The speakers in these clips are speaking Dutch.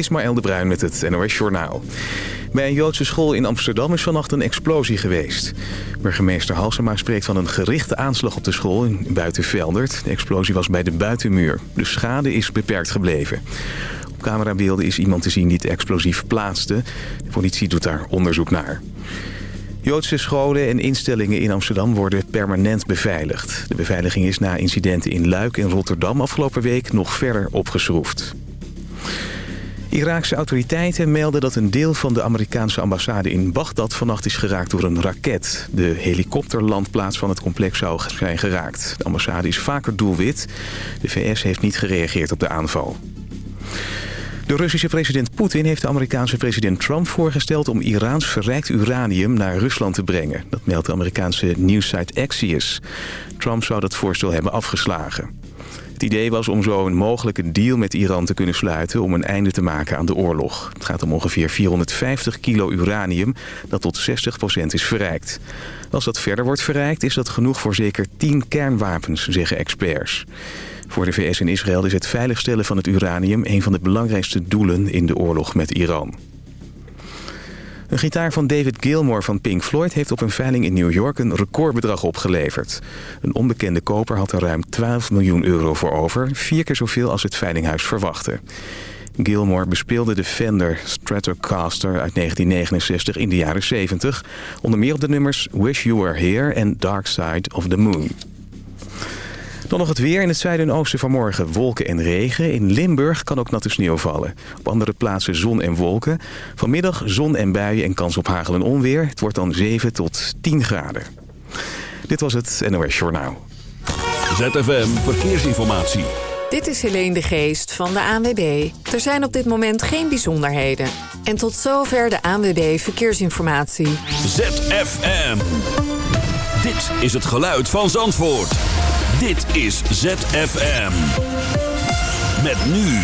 Ismaël de Bruin met het NOS Journaal. Bij een Joodse school in Amsterdam is vannacht een explosie geweest. Burgemeester Halsema spreekt van een gerichte aanslag op de school in Buitenveldert. De explosie was bij de buitenmuur. De schade is beperkt gebleven. Op camerabeelden is iemand te zien die het explosief plaatste. De politie doet daar onderzoek naar. Joodse scholen en instellingen in Amsterdam worden permanent beveiligd. De beveiliging is na incidenten in Luik en Rotterdam afgelopen week nog verder opgeschroefd. Iraakse autoriteiten melden dat een deel van de Amerikaanse ambassade in Bagdad vannacht is geraakt door een raket. De helikopterlandplaats van het complex zou zijn geraakt. De ambassade is vaker doelwit. De VS heeft niet gereageerd op de aanval. De Russische president Poetin heeft de Amerikaanse president Trump voorgesteld... om Iraans verrijkt uranium naar Rusland te brengen. Dat meldt de Amerikaanse nieuwssite Axios. Trump zou dat voorstel hebben afgeslagen. Het idee was om zo een mogelijke deal met Iran te kunnen sluiten... om een einde te maken aan de oorlog. Het gaat om ongeveer 450 kilo uranium dat tot 60% is verrijkt. Als dat verder wordt verrijkt is dat genoeg voor zeker 10 kernwapens, zeggen experts. Voor de VS en Israël is het veiligstellen van het uranium... een van de belangrijkste doelen in de oorlog met Iran. Een gitaar van David Gilmour van Pink Floyd heeft op een veiling in New York een recordbedrag opgeleverd. Een onbekende koper had er ruim 12 miljoen euro voor over, vier keer zoveel als het veilinghuis verwachtte. Gilmour bespeelde de Fender Stratocaster uit 1969 in de jaren 70, onder meer op de nummers Wish You Were Here en Dark Side of the Moon. Dan nog het weer in het zuiden en oosten vanmorgen wolken en regen. In Limburg kan ook natte sneeuw vallen. Op andere plaatsen zon en wolken. Vanmiddag zon en buien en kans op hagel en onweer. Het wordt dan 7 tot 10 graden. Dit was het NOS Journaal. ZFM Verkeersinformatie. Dit is Helene de Geest van de ANWB. Er zijn op dit moment geen bijzonderheden. En tot zover de ANWB Verkeersinformatie. ZFM. Dit is het geluid van Zandvoort. Dit is ZFM. Met nu.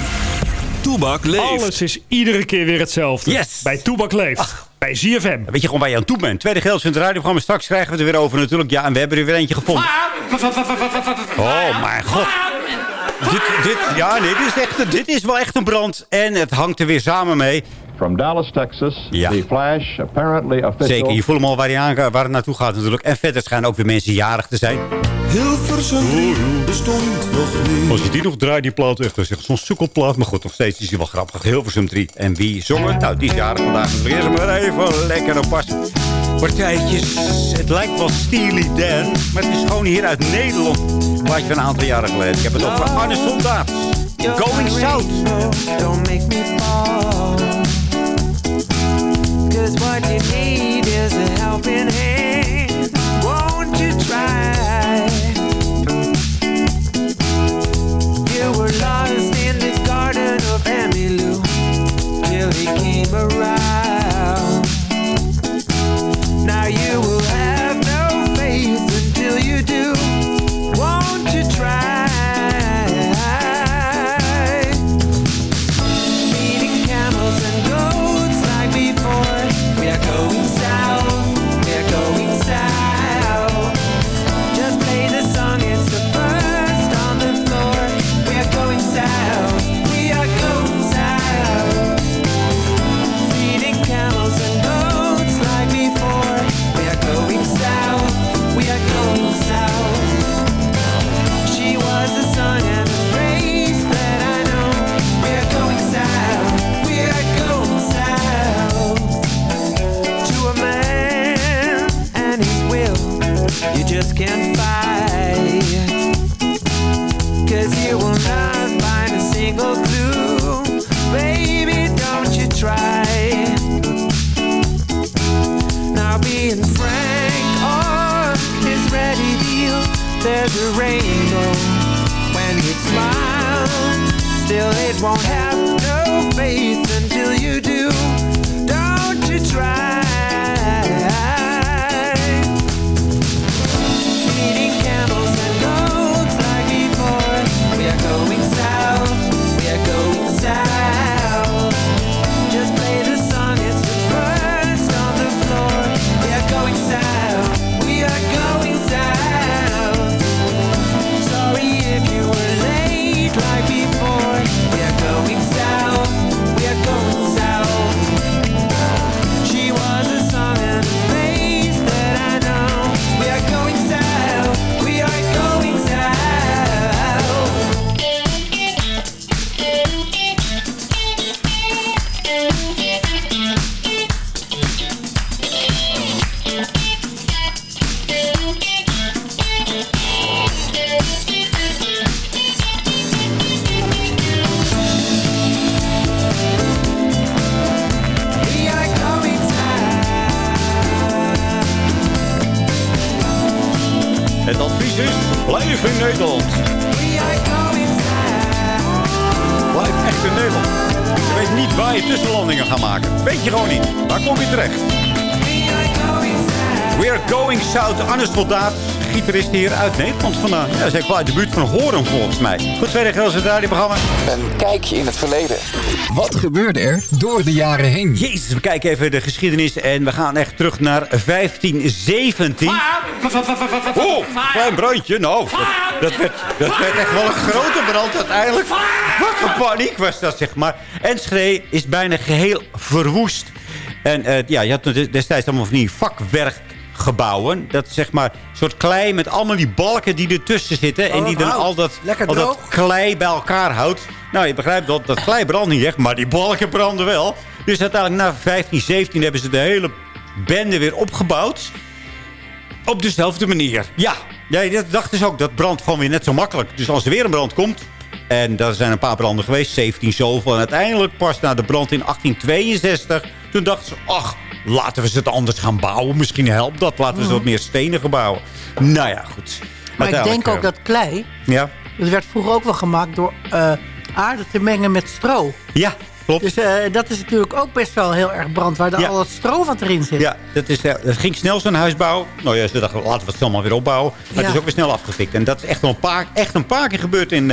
Toebak leeft. Alles is iedere keer weer hetzelfde. Yes. Bij Toebak leeft. Ach. Bij ZFM. Weet je gewoon waar je aan toe bent. Tweede geld in het radioprogramma. Straks krijgen we het er weer over natuurlijk. Ja, en we hebben er weer eentje gevonden. Oh, mijn god. Dit, dit, ja, nee, dit is, echt, dit is wel echt een brand. En het hangt er weer samen mee. From Dallas, Texas, Ja. the flash apparently official. Zeker, je voelt hem al waar, hij aan, waar het naartoe gaat natuurlijk. En verder schijnen ook weer mensen jarig te zijn. Hilversum bestond nog niet. Als je die nog draait, die plaat echt, dat is echt zo'n sukkelplaat. Maar goed, nog steeds is hij wel grappig. Hilversum 3. En wie zong het? Nou, die is jarig vandaag. Dus eerst maar even lekker op pas. Partijtjes. Het lijkt wel Steely Dan. Maar het is gewoon hier uit Nederland. Plaatje van een aantal jaren geleden. Ik heb het over Arne Soldaat. Going South. Don't make me fall. Cause what you need is a helping hand. Came around. Is Blijf in Nederland. Blijf echt in Nederland. Je weet niet waar je tussenlandingen gaat maken. Weet je gewoon niet. Waar kom je terecht? We are going south. Anne Soldaat, gitarist hier uit Nederland vandaan. Ja, zij kwam uit de buurt van Horen volgens mij. Goed, tweede grootste radioprogramma. Een kijkje in het verleden. Wat gebeurde er door de jaren heen? Jezus, we kijken even de geschiedenis en we gaan echt terug naar 1517. Oh, klein brandje. Nou, dat, dat werd, dat werd echt wel een grote brand uiteindelijk. Wat een paniek was dat, zeg maar. Enschede is bijna geheel verwoest. En eh, ja, je had destijds allemaal van die vakwerkgebouwen. Dat is zeg maar een soort klei met allemaal die balken die ertussen zitten. en die dan hout. al dat, Lekker al dat klei bij elkaar houdt. Nou, je begrijpt dat dat klei brandt niet echt, maar die balken branden wel. Dus uiteindelijk na 1517 hebben ze de hele bende weer opgebouwd. Op dezelfde manier. Ja, ja dat dacht dus ook. Dat brandt gewoon weer net zo makkelijk. Dus als er weer een brand komt... En er zijn een paar branden geweest, 17 zoveel. En uiteindelijk pas na de brand in 1862... toen dachten ze, ach, laten we ze het anders gaan bouwen. Misschien helpt dat. Laten we ze wat meer stenen gaan bouwen. Nou ja, goed. Maar ik denk ook eh, dat klei... Ja, Dat werd vroeger ook wel gemaakt door eh, aarde te mengen met stro. ja klopt. Dus eh, dat is natuurlijk ook best wel heel erg brand... waar Ja. al dat stro wat erin zit. Ja, dat is, het ging snel zo'n huis bouwen. Nou ja, ze dachten, laten we het snel maar weer opbouwen. Maar het is ook weer snel afgefikt. En dat is echt, een paar, echt een paar keer gebeurd in,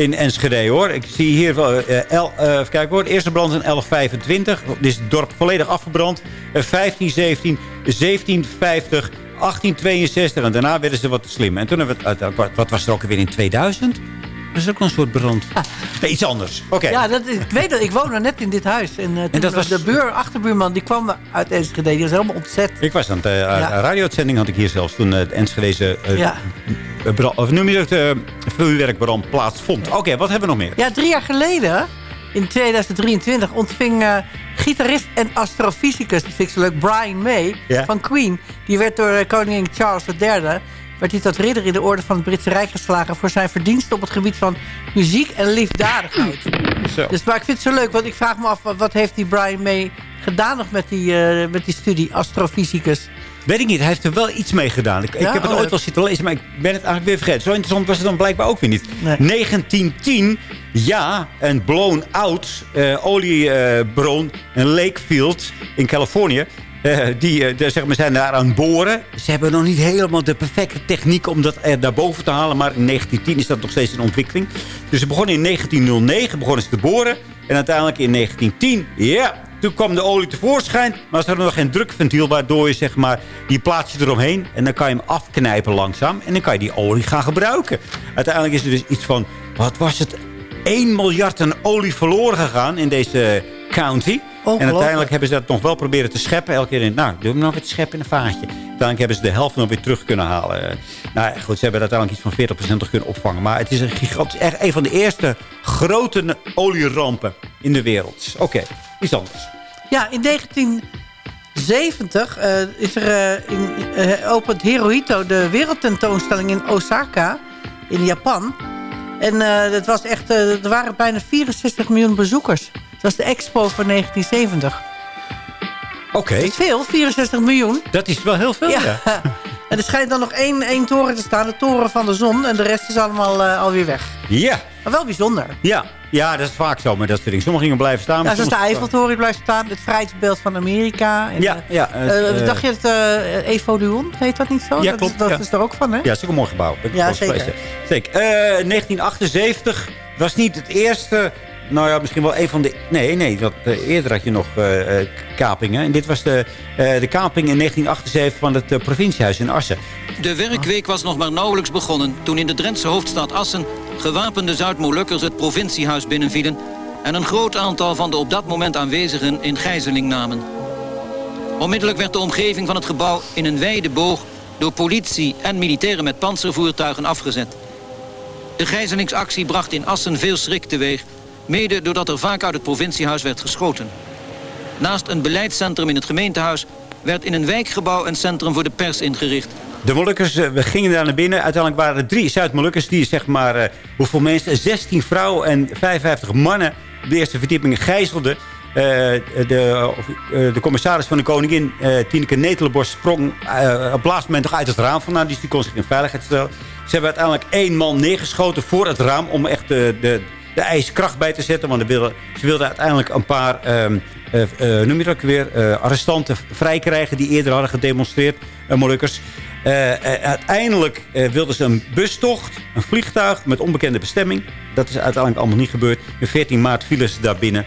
in Enschede, hoor. Ik zie hier, eh, el, even kijken hoor. De eerste brand in 1125. Dit is het dorp volledig afgebrand. Eh, 1517, 1750, 1862. En daarna werden ze wat slim. En toen hebben we het, wat, wat was er ook weer in 2000? Dat is ook een soort brand. Nee, iets anders. Oké. Ja, dat is, ik weet dat. Ik woonde net in dit huis. En, toen dat was- de buur, achterbuurman, die kwam uit Enschede. Die was helemaal ontzet. Ik was aan het uh, Ja. had ik hier zelfs toen uh, het Enschedeze uh, Ja. Brand- of noem je dat uh, vuurwerkbrand plaatsvond. Oké, wat hebben we nog meer? Ja, drie jaar geleden, in 2023, ontving eh, gitarist en astrofysicus, dat vind ik zo leuk, Brian May van Queen. Die werd door eh, koningin Charles III werd hij tot ridder in de orde van het Britse Rijk geslagen... voor zijn verdiensten op het gebied van muziek en liefdadigheid. Zo. Dus, maar ik vind het zo leuk, want ik vraag me af... wat- heeft die Brian May gedaan nog met die, eh, met die studie astrofysicus? Weet ik niet, hij heeft er wel iets mee gedaan. Ik, heb het Oh, ooit wel zitten lezen, maar ik ben het eigenlijk weer vergeten. Zo interessant was het dan blijkbaar ook weer niet. Nee. 1910, ja, een blown out eh, oliebron, een Lakefield in Californië. Eh, die eh, zeg maar, zijn daar aan het boren. Ze hebben nog niet helemaal de perfecte techniek om dat er daarboven te halen. Maar in 1910 is dat nog steeds in ontwikkeling. Dus ze begonnen in 1909 begonnen ze te boren. En uiteindelijk in 1910, ja, toen kwam de olie tevoorschijn. Maar ze hadden nog geen drukventiel, waardoor je zeg maar, die plaats je eromheen. En dan kan je hem afknijpen langzaam. En dan kan je die olie gaan gebruiken. Uiteindelijk is er dus iets van, wat was het? 1 miljard aan olie verloren gegaan in deze county. En uiteindelijk hebben ze dat nog wel proberen te scheppen. Elke keer in, nou, doe hem nog weer te scheppen in een vaatje. Uiteindelijk hebben ze de helft nog weer terug kunnen halen. Nou ja, goed, ze hebben uiteindelijk iets van 40% nog kunnen opvangen. Maar het is een gigantisch, echt een van de eerste grote olierampen in de wereld. Oké, iets anders. Ja, in 1970 eh, is er eh, in, eh, opent Hirohito de wereldtentoonstelling in Osaka, in Japan. En dat was echt, er waren bijna 64 miljoen bezoekers. Dat was de expo van 1970. Oké. Dat is veel, 64 miljoen. Dat is wel heel veel, ja. Ja. En er schijnt dan nog één, één toren te staan, de toren van de zon. En de rest is allemaal eh, alweer weg. Ja, Maar wel bijzonder. ja. Ja, dat is vaak zo met dat soort dingen. Sommigen gingen blijven staan. Ja, zoals de sommige- Eiffeltoren die blijft staan. Het vrijheidsbeeld van Amerika. En, Ja, ja. eh, het, eh, dacht je het uh, Evo Duon? Heet dat niet zo? Ja, dat klopt, Is, dat ja. is er ook van, hè? Ja, het is ook een mooi gebouw. Ja, zeker. Zeker. Eh, 1978 was niet het eerste... Nou ja, misschien wel een van de... Nee, nee. Dat, eh, eerder had je nog eh, kapingen. En dit was de, de kaping in 1978 van het eh, provinciehuis in Assen. De werkweek was nog maar nauwelijks begonnen toen in de Drentse hoofdstad Assen gewapende Zuid-Molukkers het provinciehuis binnenvielen en een groot aantal van de op dat moment aanwezigen in gijzeling namen. Onmiddellijk werd de omgeving van het gebouw in een wijde boog door politie en militairen met panzervoertuigen afgezet. De gijzelingsactie bracht in Assen veel schrik teweeg, mede doordat er vaak uit het provinciehuis werd geschoten. Naast een beleidscentrum in het gemeentehuis werd in een wijkgebouw een centrum voor de pers ingericht. De Molukkers, eh, we gingen daar naar binnen. Uiteindelijk waren er drie Zuid-Molukkers die, zeg maar, eh, hoeveel mensen? 16 vrouwen en 55 mannen de eerste verdieping gijzelden. Eh, de, de commissaris van de koningin, Tineke Netelenborst, sprong op het laatste moment toch uit het raam vandaan. Die kon zich in veiligheid stellen. Ze hebben uiteindelijk één man neergeschoten voor het raam... om echt de, de, de ijskracht bij te zetten. Want ze wilden, uiteindelijk een paar... ehm, eh, eh, noem ook weer? eh, arrestanten vrijkrijgen die eerder hadden gedemonstreerd. Molukkers. Uiteindelijk wilden ze een bustocht, een vliegtuig met onbekende bestemming. Dat is uiteindelijk allemaal niet gebeurd. In 14 maart vielen ze daar binnen.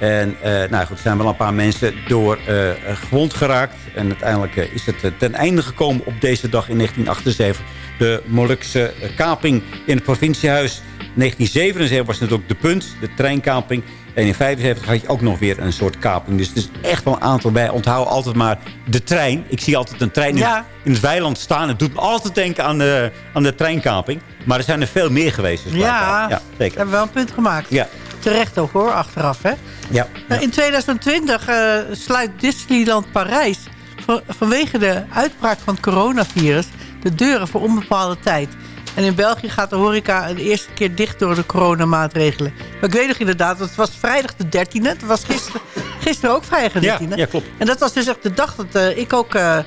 En nou goed, er zijn wel een paar mensen door gewond geraakt. En uiteindelijk is het ten einde gekomen op deze dag in 1978. De Molukse kaping in het provinciehuis. 1977 was natuurlijk de punt, de treinkaping. En in 1975 had je ook nog weer een soort kaping. Dus het is echt wel een aantal bij. Onthoud altijd maar de trein. Ik zie altijd een trein in, Ja. in het weiland staan. Het doet me altijd denken aan de, aan de treinkaping. Maar er zijn er veel meer geweest. Dus Ja, ja we zeker. hebben wel een punt gemaakt. Ja, Terecht ook hoor, achteraf hè. ja. Nou, In 2020 eh, sluit Disneyland Parijs van- vanwege de uitbraak van het coronavirus de deuren voor onbepaalde tijd. En in België gaat de horeca de eerste keer dicht door de coronamaatregelen. Maar ik weet nog inderdaad, het was vrijdag de 13e. Het was gisteren, gisteren ook vrijdag de Ja, 13e. ja, klopt. En dat was dus echt de dag dat eh, ik ook... eh,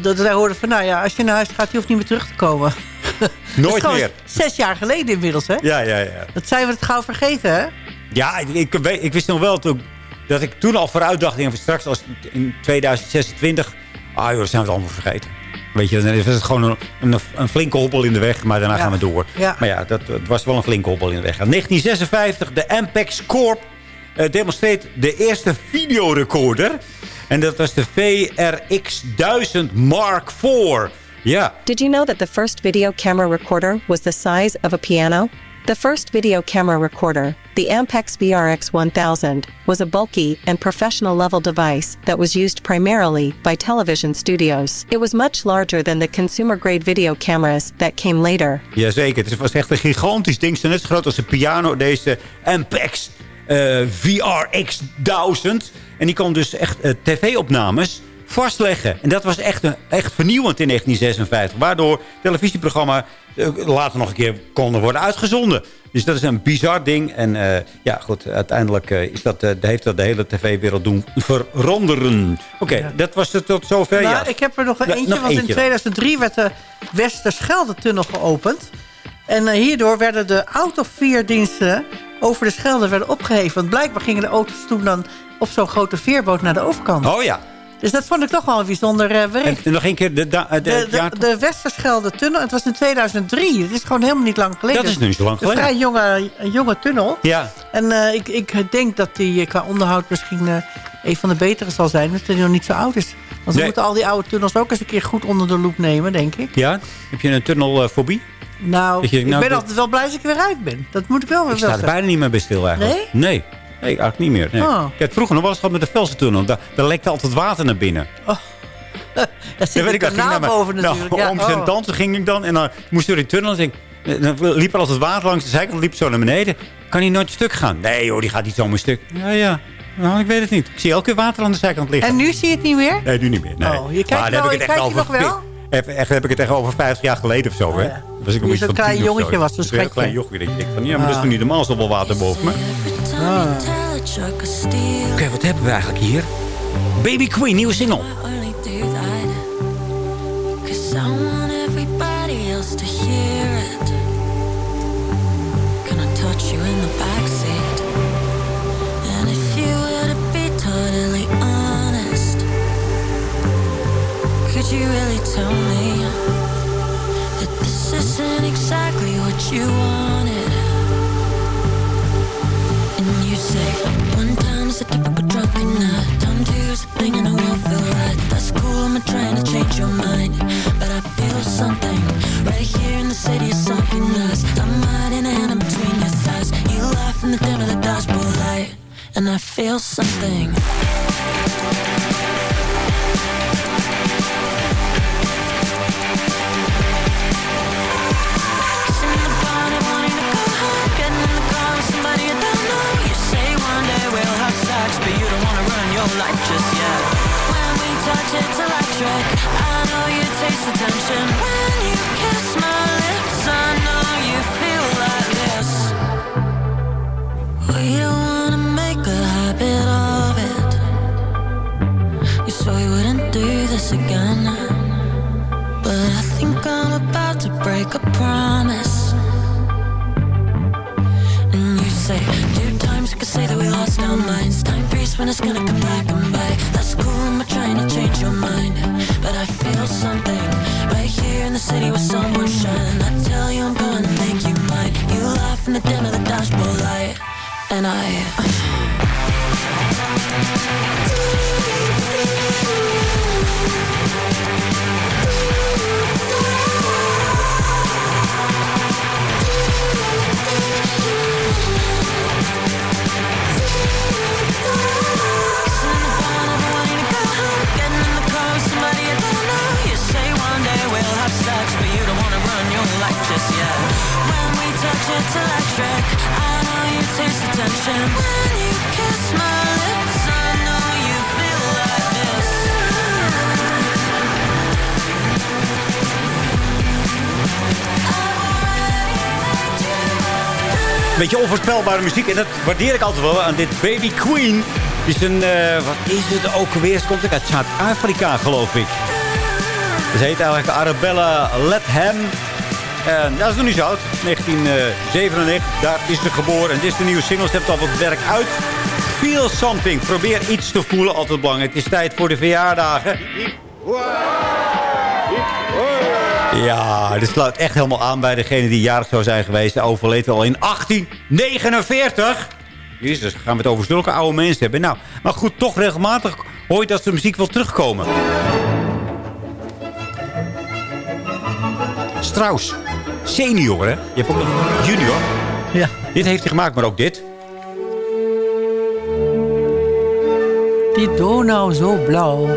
dat wij hoorden van, nou ja, als je naar huis gaat, je hoeft niet meer terug te komen. Dat is Nooit meer. Zes jaar geleden inmiddels, hè? Ja, ja, ja. Dat zijn we het gauw vergeten, hè? Ja, ik, ik, wist nog wel toen, dat ik toen al vooruit dacht... straks als in 2026... Ah joh, zijn we het allemaal vergeten. Weet je, dan is het gewoon een, een, een flinke hobbel in de weg. Maar daarna Ja. gaan we door. Ja. Maar ja, dat, het was wel een flinke hobbel in de weg. In 1956, de Ampex Corp eh, demonstreert de eerste videorecorder. En dat was de VRX1000 Mark IV. Ja, Did you know that the first video camera recorder was the size of a piano? The first video camera recorder, the Ampex VRX 1000, was a bulky and professional level device that was used primarily by television studios. It was much larger than the consumer grade video cameras that came later. Jazeker, het was echt een gigantisch ding. Net zo groot als een piano, deze Ampex eh, VRX 1000. En die kon dus echt eh, tv-opnames vastleggen. En dat was echt, een, echt vernieuwend in 1956. Waardoor televisieprogramma eh, later nog een keer konden worden uitgezonden. Dus dat is een bizar ding. En eh, ja, goed, uiteindelijk eh, is dat, heeft dat de hele tv-wereld doen veranderen. Oké, dat was het tot zover. Nou, ja. ik heb er nog een eentje, nog want in eentje dan. 2003 werd de Westerschelde-tunnel geopend. En hierdoor werden de autoveerdiensten over de Schelde werden opgeheven. Want blijkbaar gingen de auto's toen dan op zo'n grote veerboot naar de overkant. Oh ja. Dus dat vond ik toch wel een bijzonder En, bericht. en nog een keer de, de, De, ja, de, de Westerschelde-tunnel, het was in 2003. Het is gewoon helemaal niet lang geleden. Dat is nu niet zo lang Een geleden. vrij jonge, een jonge tunnel. Ja, En eh, ik, ik denk dat die eh, qua onderhoud misschien een van de betere zal zijn. Omdat hij nog niet zo oud is. Want we Nee. moeten al die oude tunnels ook eens een keer goed onder de loep nemen, denk ik. ja. Heb je een tunnelfobie? Nou, Dat ik nou, ben altijd wel blij als ik er weer uit ben. Dat moet ik wel weer Ik sta er bijna niet meer bij stil eigenlijk. Nee? Nee. Nee, eigenlijk niet meer. Nee. Oh. Ik heb het vroeger nog wel eens gehad met de Velsen-tunnel. Daar, daar lekte altijd water naar binnen. Daar zit ik naar boven mijn- natuurlijk. Nou, Ja, ooms en oh. tantes ging ik dan. En dan moest je door die tunnel. En dan liep er altijd water langs de zijkant. liep zo naar beneden. Kan hij nooit stuk gaan? Nee hoor, die gaat niet zomaar stuk. Ja, ja. Nou, ik weet het niet. Ik zie elke keer water aan de zijkant liggen. En nu zie je het niet meer? Nee, nu niet meer. Nee. Oh, je kijkt Maar wel- heb ik het je echt kijkt over... nog wel? Echt heb ik het echt over 50 jaar geleden of zo, hè? Oh, ja. Was ik klein 10 of jongetje zo. was, Ik Een klein schatje. jochie. Ik denk van, ja, maar dat is Ah. toch niet normaal, zoveel water boven me. Oké, wat hebben we eigenlijk hier? Baby Queen, nieuwe single. that Cause I want everybody else to hear it Can I touch you in the backseat? Exactly what you wanted. And you say One time is a typical drunken night. Time two is a thing and it won't feel right. That's cool, I'm not trying to change your mind. But I feel something Right here in the city of sunken eyes I'm hiding a hand in between your thighs. You laugh in the dim of the dashboard light. And I feel something life just yet. When we touch, it's electric. I know you taste the tension. When you kiss my lips I know you feel like this. We don't wanna make a habit of it. You swore you wouldn't do this again. But I think I'm about to break a promise. And you say Two times I could say that we lost our minds. Time when it's gonna come back and by. That's cool, I'm trying to change your mind. But I feel something right here in the city where someone shine. I tell you I'm to make you mine. You laugh in the dim of the dashboard light. And I. life just yet. When we touch, it's electric. I know you taste the tension. When you kiss my lips, I know you feel like this. Beetje onvoorspelbare muziek. En dat waardeer ik altijd wel aan dit Baby Queen. Is een, eh, wat is het ook weer? Ze komt ook uit Zuid-Afrika, geloof ik. Ze heet eigenlijk Arabella Letham. En dat is nog niet zo oud. 1997, daar is ze geboren. En dit is de nieuwe single. Ze heeft al wat werk uit. Feel something. Probeer iets te voelen. Altijd belangrijk. Het is tijd voor de verjaardagen. Ja, dit sluit echt helemaal aan bij degene die jarig zou zijn geweest. Hij overleed al in 1849. Jezus, gaan we het over zulke oude mensen hebben. Nou, maar goed, toch regelmatig hoor je dat de muziek wil terugkomen. Strauss. Senior, hè? Je hebt ook nog junior. Ja. Dit heeft hij gemaakt, maar ook dit. Die Donau zo blauw.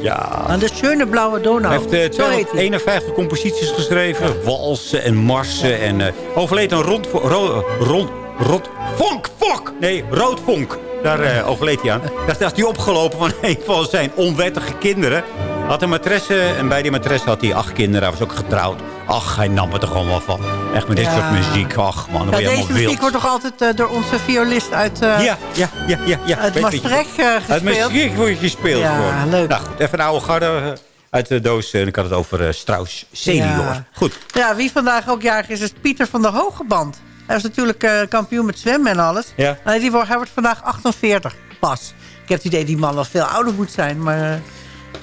Ja. Aan de schöne blauwe Donau. Hij heeft eh, heet hij. 51 composities geschreven. Walsen en marsen. En eh, overleed een rond... Ro, rond rond... Vonk! Vonk! Nee, roodvonk. Daar eh, overleed hij aan. Daar is hij opgelopen van een van zijn onwettige kinderen. Had een matresse en bij die matresse had hij acht kinderen. Hij was ook getrouwd. Ach, hij nam het er gewoon wel van. Echt met dit Ja. soort muziek. Ach man, dan Ja, je deze muziek wild. wordt toch altijd eh, door onze violist uit, eh Ja, ja, ja, ja. ja. uit Maastricht Uit gespeeld. Maastricht wordt gespeeld. Ja, gewoon. leuk. Nou goed, even een oude garde uit de doos. En ik had het over Strauss senior. Goed. Ja, wie vandaag ook jarig is, is Pieter van der Hogeband. Hij was natuurlijk kampioen met zwemmen en alles. Ja. Hij wordt vandaag 48 pas. Ik heb het idee dat die man wel veel ouder moet zijn, maar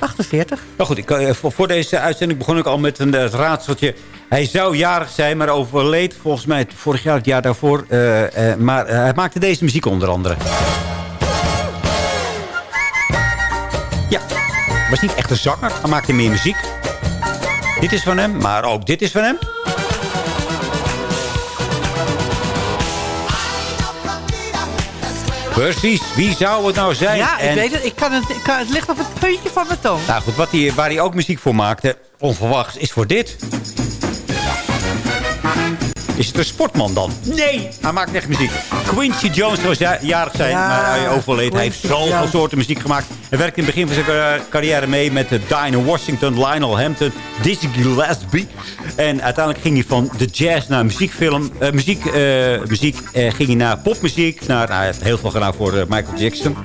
48. Nou goed, ik, eh, voor, deze uitzending begon ik al met een eh, raadseltje. Hij zou jarig zijn, maar overleed volgens mij het vorig jaar, het jaar daarvoor. eh, maar hij maakte deze muziek onder andere. Ja, was niet echt een zanger. Hij maakte meer muziek. Dit is van hem, maar ook dit is van hem. Precies, wie zou het nou zijn? Ja, ik En- weet het. Ik kan het, ik kan, het ligt op het puntje van mijn tong. nou goed, wat hij, waar hij ook muziek voor maakte, onverwachts, is voor dit. Is het een sportman dan? Nee! Hij maakt echt muziek. Quincy Jones zou ja- jarig zijn, Ja, maar hij overleed. Hij heeft zoveel Jones. soorten muziek gemaakt. Hij werkte in het begin van zijn car- carrière mee met de Dinah Washington, Lionel Hampton, Dizzy Gillespie. En uiteindelijk ging hij van de jazz naar muziekfilm. eh, muziek eh, muziek eh, ging hij naar popmuziek. Naar, nou, hij heeft heel veel gedaan voor eh, Michael Jackson.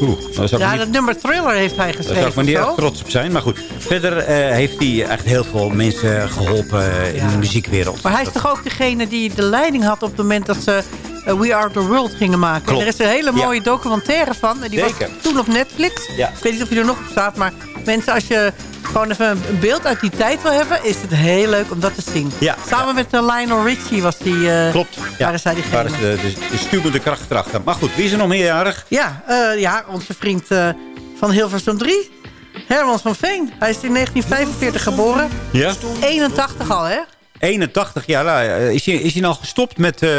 Oeh, dat Ja, niet dat nummer Thriller heeft hij daar geschreven. zou ik niet echt trots op zijn. Maar goed, verder eh, heeft hij echt heel veel mensen geholpen eh, in de muziekwereld. Maar hij is toch ook degene die de leiding had op het moment dat ze eh, We Are The World gingen maken. Klopt. En er is een hele Ja. mooie documentaire van. En die Zeker. was toen op Netflix. Ja. Ik weet niet of die er nog op staat. Maar mensen, als je gewoon even een beeld uit die tijd wil hebben... is het heel leuk om dat te zien. Ja. Samen met eh, Lionel Richie was die... eh, Klopt. Ja, Waren zij diegene. Waar is de, de, de kracht erachter. Maar goed, wie is er nog meerjarig? Ja, eh, ja, onze vriend van Hilversum 3. Herman van Veen. Hij is in 1945 geboren. Ja? 81 al, hè? 81 jaar. Nou, is, hij, is hij nou gestopt met, eh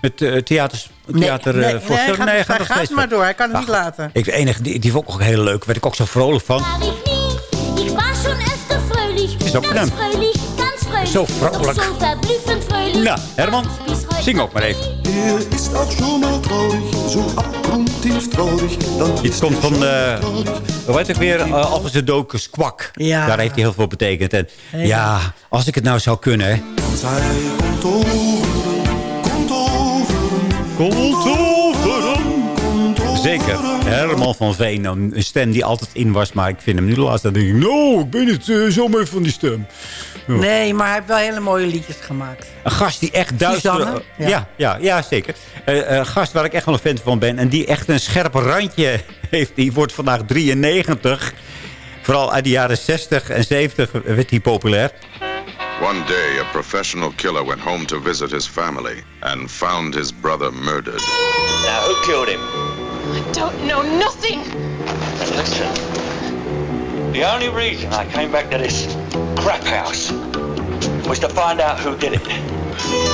met theaters, theater nee, nee, voorstellingen? hij gaat, hij nog gaat steeds maar door. Hij kan het niet laten. Ik, de enige, die, die vond ik ook heel leuk. werd ik ook zo vrolijk van. Is ook ganz fröhlich. Zo vrolijk. So verblüffend fröhlich. Nou, Herman, zing ook maar even. Er ist auch schon mal traurig, so abgrundtief traurig. Dit komt van, eh hoe heet ik weer, uh, Alphys de Dokus Kwak. Ja. Daar heeft hij heel veel betekend. En ja, als ik het nou zou kunnen, hè. zij komt over, komt over, Komt over. Zeker. Herman van Veen. Een stem die altijd in was, maar ik vind hem nu de laatste. Dan denk ik, no, ik ben het uh, zomaar van die stem. Nee, maar hij heeft wel hele mooie liedjes gemaakt. Een gast die echt duister... Ja. Ja. Ja, ja, zeker. Eh, een gast waar ik echt wel een fan van ben. En die echt een scherp randje heeft. Die wordt vandaag 93. Vooral uit de jaren 60 en 70 werd hij populair. One day, a professional killer went home to visit his family and found his brother murdered. Now, who killed him? I don't know nothing. Listen. The only reason I came back to this crap house was to find out who did it.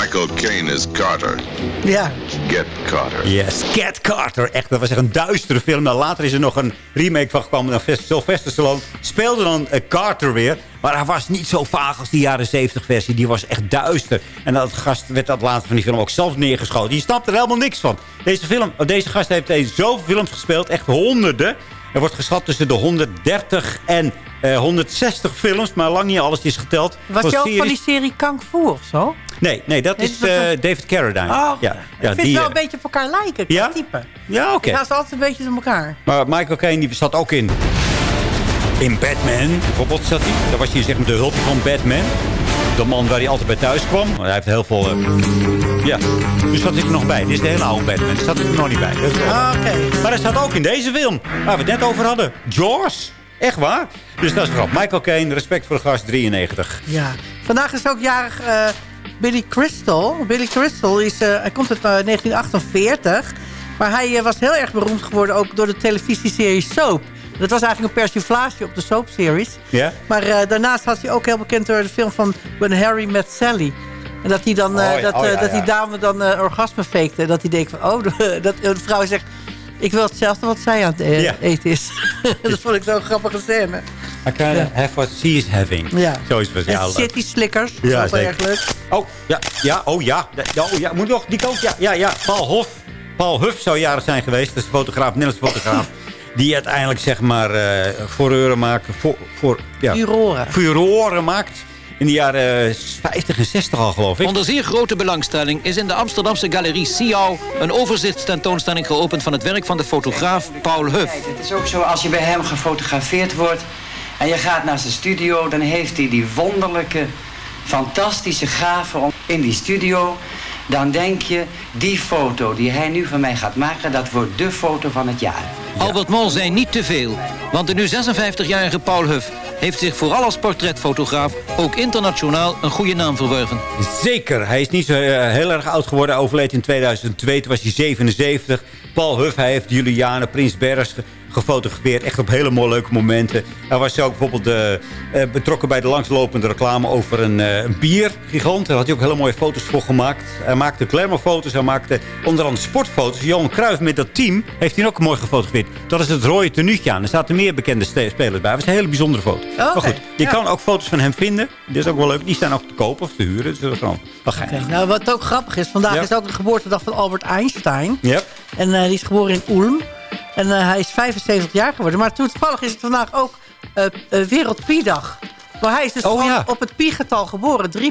Michael Caine is Carter. Ja. Get Carter. Yes, Cat Carter. Echt, dat was echt een duistere film. Nou, later is er nog een remake van gekomen. Sylvester Stallone speelde dan eh, Carter weer. Maar hij was niet zo vaag als die jaren 70 versie. Die was echt duister. En dat gast werd dat later van die film ook zelf neergeschoten. Die snapte er helemaal niks van. Deze, film, oh, deze gast heeft zoveel films gespeeld. Echt honderden. Er wordt geschat tussen de 130 en eh, 160 films. Maar lang niet alles is geteld. Was je ook van die serie Kung Fu of zo? Nee, nee, dat Nee, is dat eh, David Carradine. Oh, ja, ik ja, vind die, het wel eh, een beetje op elkaar lijken, Ja? type. Ja, oké. Ja, ze altijd een beetje op elkaar. Maar Michael Caine die zat ook in... In Batman, bijvoorbeeld zat hij. Daar was hij zeg maar de hulp van Batman. De man waar hij altijd bij thuis kwam. Hij heeft heel veel... eh, ja, dus zat ik er nog bij. Dit is de hele oude Batman. Daar zat ik er nog niet bij. Dat is Ah, Oké. Maar hij staat ook in deze film. Waar we het net over hadden. Jaws. Echt waar. Dus dat is grap. Michael Caine, respect voor de gast, 93. Ja. Vandaag is ook jarig Billy Crystal. Billy Crystal is, eh, hij komt uit eh, 1948. Maar hij eh, was heel erg beroemd geworden ook door de televisieserie Soap. Dat was eigenlijk een persiflage op de soapseries. Ja? Maar eh, daarnaast was hij ook heel bekend door de film van When Harry Met Sally. En dat die dan, eh, Oh dat, oh eh, ja, dat ja. die dame dan eh, orgasme fakte. En dat hij denkt van, oh, dat de vrouw zegt... Ik wil hetzelfde wat zij aan het eh, eten is. dat vond ik zo'n grappige scène. I kinda have what she is having. Ja. Zoiets was ja, en leuk. City Slickers. Ja, Ja, wel zeker. erg leuk. Oh, ja, ja, oh ja. Ja, Oh ja, moet nog die kant. Ja, ja, ja. Paul Hof. Paul Huff zou jarig zijn geweest. Dat is een fotograaf, Nederlandse fotograaf. Die uiteindelijk zeg maar eh fureuren maakt. Voor, voor, ja, Furoren. furoren maakt. In de jaren 50 en 60 al geloof ik. Onder zeer grote belangstelling is in de Amsterdamse galerie Siau een overzichtstentoonstelling geopend van het werk van de fotograaf Paul Huff. Het is ook zo, als je bij hem gefotografeerd wordt en je gaat naar zijn studio, dan heeft hij die wonderlijke, fantastische gave om in die studio. Dan denk je, die foto die hij nu van mij gaat maken, dat wordt de foto van het jaar. Albert Mol zei niet te veel, want de nu 56-jarige Paul Huff heeft zich vooral als portretfotograaf ook internationaal een goede naam verworven. Zeker. Hij is niet zo eh, heel erg oud geworden. Hij overleed in 2002. Toen was hij 77. Paul Huff, hij heeft Juliane, Prins Bergs gefotografeerd. Echt op hele mooie leuke momenten. Hij was ook bijvoorbeeld eh, eh, betrokken bij de langslopende reclame over een, eh, een biergigant. Daar had hij ook hele mooie foto's voor gemaakt. Hij maakte glamourfoto's. Hij maakte onder andere sportfoto's. Johan Cruijff met dat team heeft hij ook mooi gefotografeerd. Dat is het rode tenuutje aan. Er zaten meer bekende spelers bij. Het was een hele bijzondere foto. maar goed, je ja. kan ook foto's van hem vinden. Dit is ook wel leuk. Die staan ook te kopen of te huren. Dus dat is gewoon Nou, wat ook grappig is, vandaag Ja. is ook de geboortedag van Albert Einstein. Ja. En eh, die is geboren in Ulm. En eh, hij is 75 jaar geworden. Maar toevallig is het vandaag ook eh, Wereld Pi-dag. Maar hij is dus Oh, ja. op het pi-getal geboren, 3.14.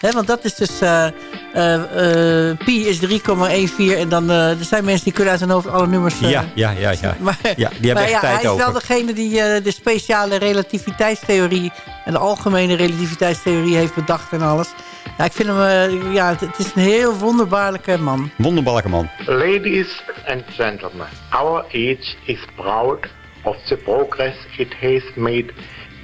Hè, want dat is dus... pi is 3,14. En dan er zijn mensen die kunnen uit hun hoofd alle nummers... Ja, ja, ja, ja. Maar, ja die hebben maar echt ja, tijd hij is over. wel degene die de speciale relativiteitstheorie... en de algemene relativiteitstheorie heeft bedacht en alles. Ja, ik vind hem... eh, ja, het, het is een heel wonderbaarlijke man. Wonderbaarlijke man. Ladies and gentlemen, our age is proud of the progress it has made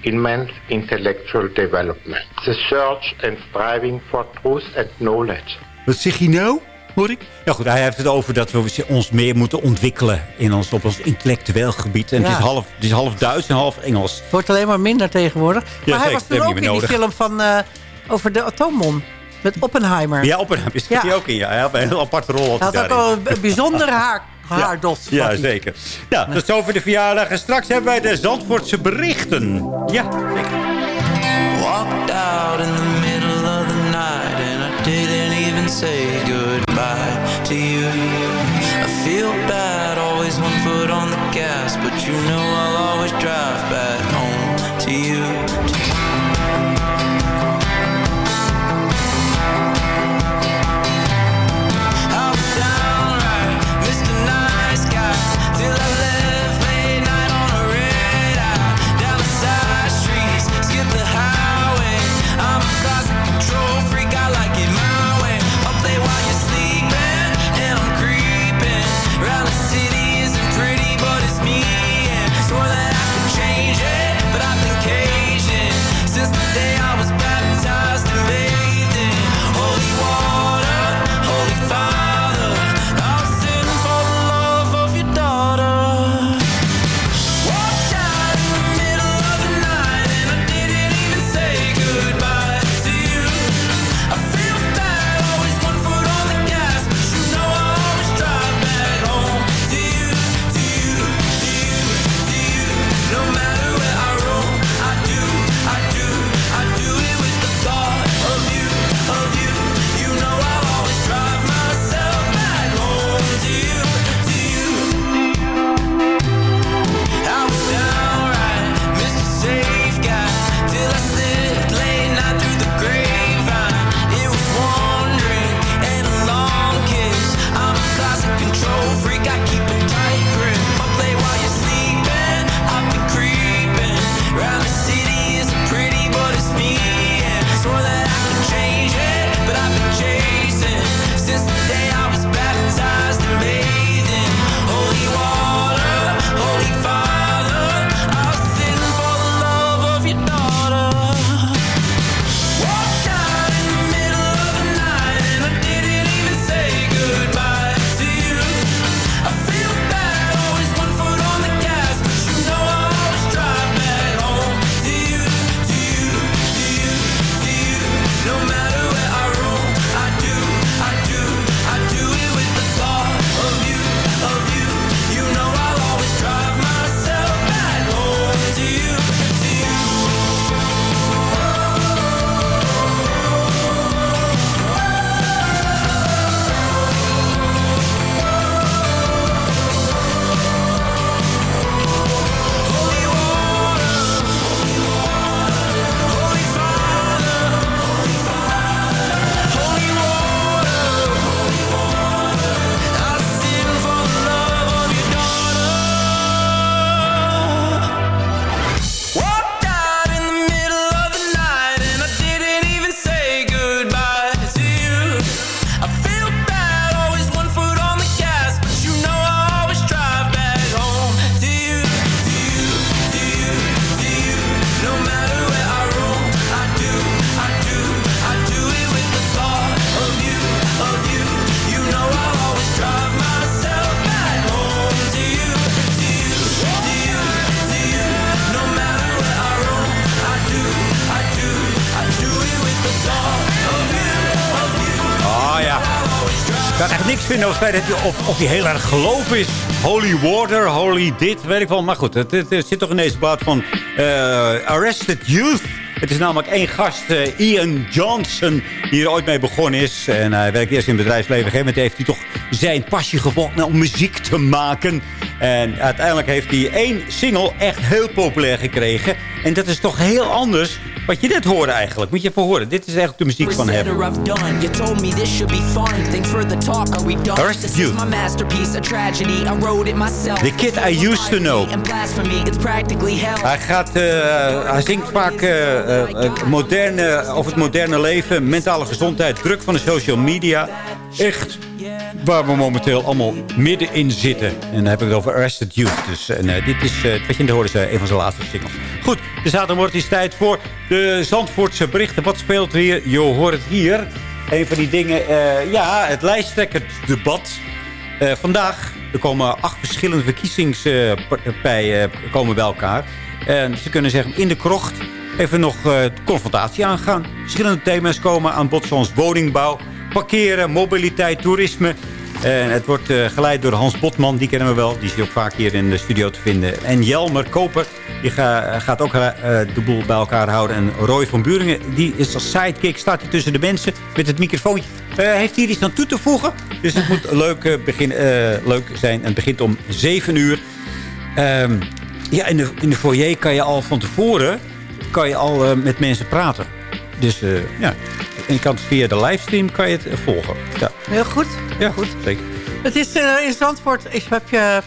in man's intellectual development. The search and striving for truth and knowledge. Wat zeg je nou? Hoor ik? Ja goed, hij heeft het over dat we ons meer moeten ontwikkelen in ons, op ons intellectueel gebied. En het, Ja. is half, het is half Duits en half Engels. Het wordt alleen maar minder tegenwoordig. Maar hij zeker, was ook we in die film van, eh, over de atoombom. Met Oppenheimer. Ja, Oppenheimer zit Ja. hij ook in. Ja. Hij had een heel aparte rol. Hij had ook al een bijzondere haar, haardos. Ja, zeker. Ja, tot zover de verjaardag. En straks hebben wij de Zandvoortse berichten. Ja, zeker. Walked out in the middle of the night and I didn't even say goodbye to you. I feel bad, always one foot on the gas, but you know I'll always drive back home to you. Feit dat of, of hij heel erg geloof is. Holy water, holy dit, weet ik wel. Maar goed, het zit toch in deze plaat van eh, Arrested Youth. Het is namelijk één gast, eh, Ian Johnson, die er ooit mee begonnen is. En hij werkt eerst in het bedrijfsleven. Op een gegeven moment heeft hij toch zijn passie gevonden om muziek te maken. En uiteindelijk heeft hij één single echt heel populair gekregen. En dat is toch heel anders wat je net hoorde eigenlijk. Moet je even horen. Dit is echt de muziek van hem. Youth. it myself. The kid I used to know. Hij, gaat, eh, hij zingt vaak eh, eh, moderne, over het moderne leven, mentale gezondheid, druk van de social media. Echt waar we momenteel allemaal middenin zitten. En dan heb ik het over Arrested Youth. Dus, en, dit is, wat je hoorde, is een van zijn laatste singles. Goed, de zaterdag is tijd voor de Zandvoortse berichten. Wat speelt er hier? Je hoort het hier. Een van die dingen, eh, ja, het lijsttrekkersdebat. Eh, vandaag er komen acht verschillende verkiezingspartijen komen bij elkaar. En ze kunnen zeggen in de krocht even nog eh, confrontatie aangaan. Verschillende thema's komen aan bod zoals woningbouw, parkeren, mobiliteit, toerisme. En het wordt eh, geleid door Hans Botman, die kennen we wel. Die is ook vaak hier in de studio te vinden. En Jelmer Koper, die ga- gaat ook eh, de boel bij elkaar houden. En Roy van Buringen, die is als sidekick, staat hij tussen de mensen met het microfoontje. Eh, heeft hier iets aan toe te voegen? Dus het moet leuk, begin, leuk zijn. En het begint om 7 uur. Ehm, ja, in de, in de foyer kan je al van tevoren kan je al met mensen praten. Dus ja, en je kan het via de livestream kan je het volgen. Ja, Heel goed. ja goed. Zeker. Het is eh, in Zandvoort is, heb je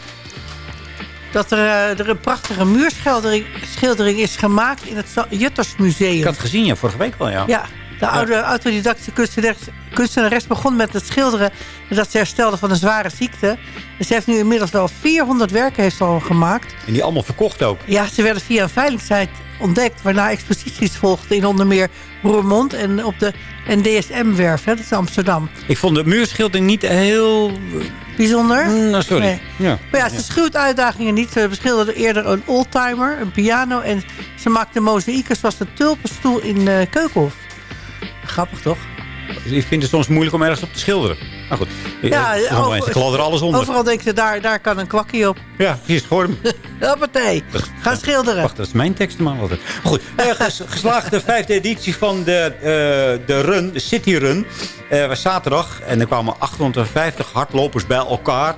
dat er, eh, er een prachtige muurschildering schildering is gemaakt in het Juttersmuseum. Ik had het gezien, ja, vorige week wel, ja. Ja, de oude autodidactische kunstenares, kunstenares begon met het schilderen... nadat ze herstelde van een zware ziekte. Ze heeft nu inmiddels wel 400 werken heeft ze al gemaakt. En die allemaal verkocht ook. Ja, ze werden via een veilingsite ontdekt... waarna exposities volgden in onder meer Roermond... en op de NDSM-werf, dat is Amsterdam. Ik vond de muurschildering niet heel... Bijzonder? Nou, sorry. Nee. Ja. Maar ja, ze schuwt uitdagingen niet. Ze beschilderde eerder een oldtimer, een piano... en ze maakte mozaïeken zoals de tulpenstoel in eh Keukenhof. Grappig, toch? Ik vind het soms moeilijk om ergens op te schilderen. Maar goed, Ja, ja, sommige mensen kladderen alles onder. Overal denken ze, daar, daar kan een kwakkie op. Ja, hier is het vorm. Hoppatee, ga schilderen. Wacht, dat is mijn tekst maar altijd. Maar goed, eh, ges- geslaagde vijfde editie van de, eh, de run, de City Run. eh, was zaterdag. En er kwamen 850 hardlopers bij elkaar.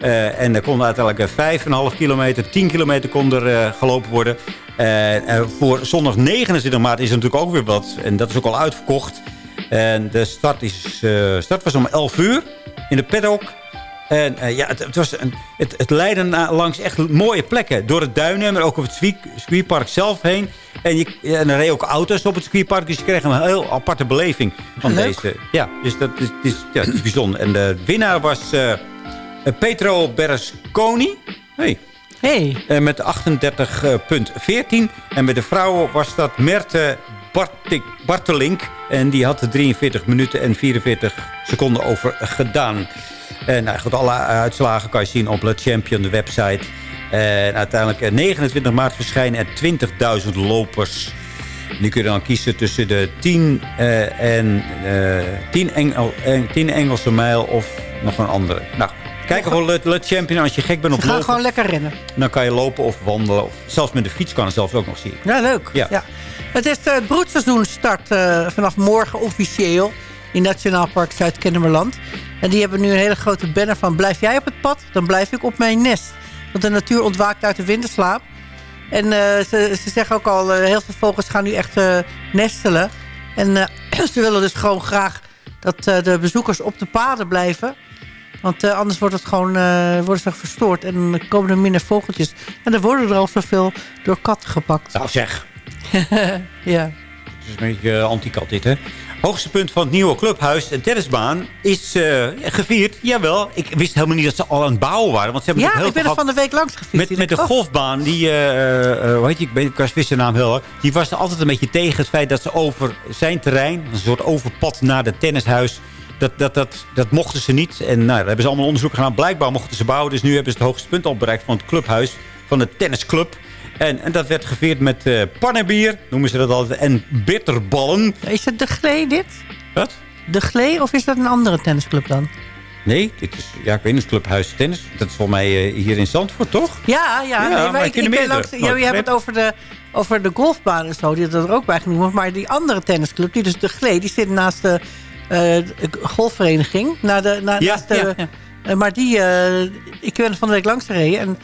Eh, en er konden uiteindelijk eh, 5,5 kilometer, 10 kilometer kon er eh, gelopen worden. Eh, eh, voor zondag 29 maart is er natuurlijk ook weer wat. En dat is ook al uitverkocht. En de start, is, eh, start was om 11 uur in de paddock. En eh, ja, het, het, was een, het, het leidde na- langs echt mooie plekken. Door het duinen, maar ook op het circuitpark zelf heen. En, je, en er reden ook auto's op het circuitpark. Dus je kreeg een heel aparte beleving van Leuk. deze. Ja, dus dat is, is, ja, is bijzonder. En de winnaar was eh, eh, Petro Berlusconi. Hey. Hey. Eh, met 38,14. en bij de vrouwen was dat Merte Bartik, Bartelink. En die had er 43 minuten en 44 seconden over gedaan. En nou, goed, alle uitslagen kan je zien op Le Champion, de website. En uiteindelijk eh, 29 maart verschijnen er 20.000 lopers. Die kun je dan kiezen tussen de 10, eh, en, eh 10, Engel, eh, 10 Engelse mijl of nog een andere. Nou, kijk gewoon Le, Le Champion. Als je gek bent op gaan lopen, gewoon lekker rennen. dan kan je lopen of wandelen. Of zelfs met de fiets kan het zelfs ook nog zien. Ja, leuk. Ja. Het, is, het broedseizoen start eh, vanaf morgen officieel in Nationaal Park Zuid-Kennemerland. En die hebben nu een hele grote banner van... blijf jij op het pad, dan blijf ik op mijn nest. Want de natuur ontwaakt uit de winterslaap. En eh, ze, ze zeggen ook al, eh, heel veel vogels gaan nu echt nestelen. En ze willen dus gewoon graag dat de bezoekers op de paden blijven. Want eh, anders wordt het gewoon, eh, worden ze verstoord en dan komen er minder vogeltjes. En er worden er al zoveel door katten gepakt. Nou zeg, ja. het is een beetje eh, anti-kat dit, hè? Hoogste punt van het nieuwe clubhuis en tennisbaan is gevierd. Jawel, ik wist helemaal niet dat ze al aan het bouwen waren. Want ze hebben Ja, natuurlijk ik heel ben er van de week langs gefietst. Met, met de golfbaan, die, eh, hoe heet die, ik ben- ik wist de naam heel erg. Die was er altijd een beetje tegen het feit dat ze over zijn terrein, een soort overpad naar het tennishuis, dat, dat, dat, dat mochten ze niet. En nou, daar hebben ze allemaal onderzoek gedaan. Blijkbaar mochten ze bouwen, dus nu hebben ze het hoogste punt al bereikt van het clubhuis, van de tennisclub. En, en dat werd gevierd met eh pannenbier, noemen ze dat altijd, en bitterballen. Is het de Glee dit? Wat? De Glee of is dat een andere tennisclub dan? Nee, dit is, ja, ik weet niet, Clubhuis Tennis. Dat is volgens mij eh, hier in Zandvoort, toch? Ja, ja. Ja, nee, maar ik ik, ik langs, ja, je hebt het over de, over de golfbaan en zo. Die dat er ook bij genoemd. Maar die andere tennisclub, die dus de Glee, die zit naast de golfvereniging. Na de, na, Ja, naast de, ja, ja. eh, maar die, eh, ik ben van de week langs gereden. En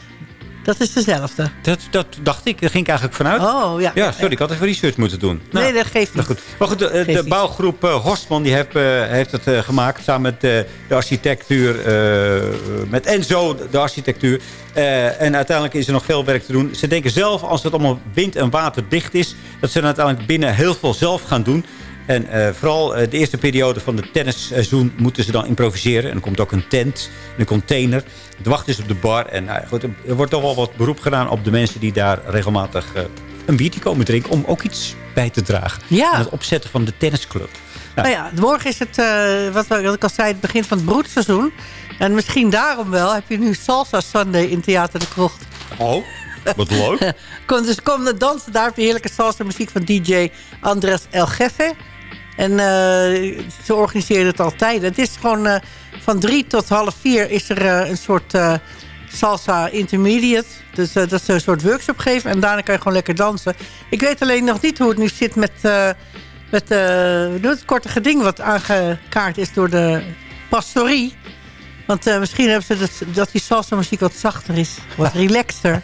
dat is dezelfde. Dat, dat dacht ik, daar ging ik eigenlijk vanuit. Oh, ja. Ja, sorry, ik had even research moeten doen. Nou, nee, dat geeft niet. Nou goed. Maar goed, de, de bouwgroep eh, Horstman die heeft, eh, heeft het eh, gemaakt samen met eh, de architectuur, eh, met Enzo, de architectuur. Eh, en uiteindelijk is er nog veel werk te doen. Ze denken zelf, als het allemaal wind- en waterdicht is, dat ze dan uiteindelijk binnen heel veel zelf gaan doen. En eh, vooral eh, de eerste periode van het tennisseizoen moeten ze dan improviseren. En er komt ook een tent, een container. Het wacht is op de bar. En nou goed, er wordt toch wel wat beroep gedaan op de mensen die daar regelmatig eh, een biertje komen drinken. Om ook iets bij te dragen. Ja. Aan het opzetten van de tennisclub. Nou ja, morgen is het, wat, wat ik al zei, het begin van het broedseizoen. En misschien daarom wel heb je nu Salsa Sunday in Theater de Krocht. Oh, wat leuk. Kom, dus kom dansen daar op de heerlijke salsa muziek van DJ Andres El Jefe. En eh, ze organiseren het altijd. Het is gewoon eh, van drie tot half vier is er eh, een soort salsa intermediate. Dus dat ze een soort workshop geven. En daarna kan je gewoon lekker dansen. Ik weet alleen nog niet hoe het nu zit met, met het korte geding... wat aangekaart is door de pastorie. Want misschien hebben ze dat, dat die salsa muziek wat zachter is. Wat relaxter.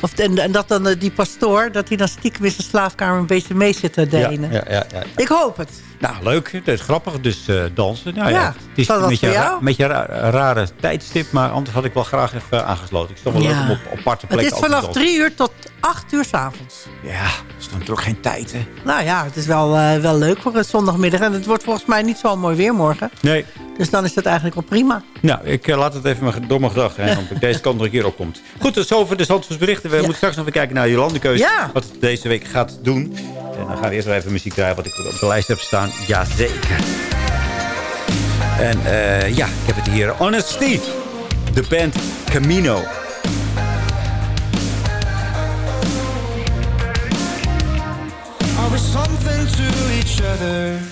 Of, en, en dat dan eh, die pastoor, dat hij dan stiekem in zijn slaafkamer een beetje mee zit te denen. ja, ja, ja. Ik hoop het. Nou, leuk. Dat is grappig. Dus eh, dansen. Nou, ja, het is een beetje, een ra- beetje ra- rare tijdstip. Maar anders had ik wel graag even aangesloten. Ik is toch wel Ja. leuk om op aparte Het plekken is ook te vanaf drie uur tot acht uur s'avonds. Ja, dat is dan toch geen tijd, hè? Nou ja, het is wel, eh, wel leuk voor een zondagmiddag. En het wordt volgens mij niet zo mooi weer morgen. Nee. Dus dan is het eigenlijk wel prima. Nou, ik eh, laat het even maar door mijn gedachten heen. Want ik deze kant nog hier op komt. Goed, dus over de Zandvoors berichten. We moeten straks nog even kijken naar Jolande Keuze. Ja. Wat het deze week gaat doen. En dan gaan we eerst wel even muziek draaien. Wat ik op de lijst heb staan. Jazeker. En eh, ja, ik heb het hier. Honesty. De band Camino. Are we something to each other?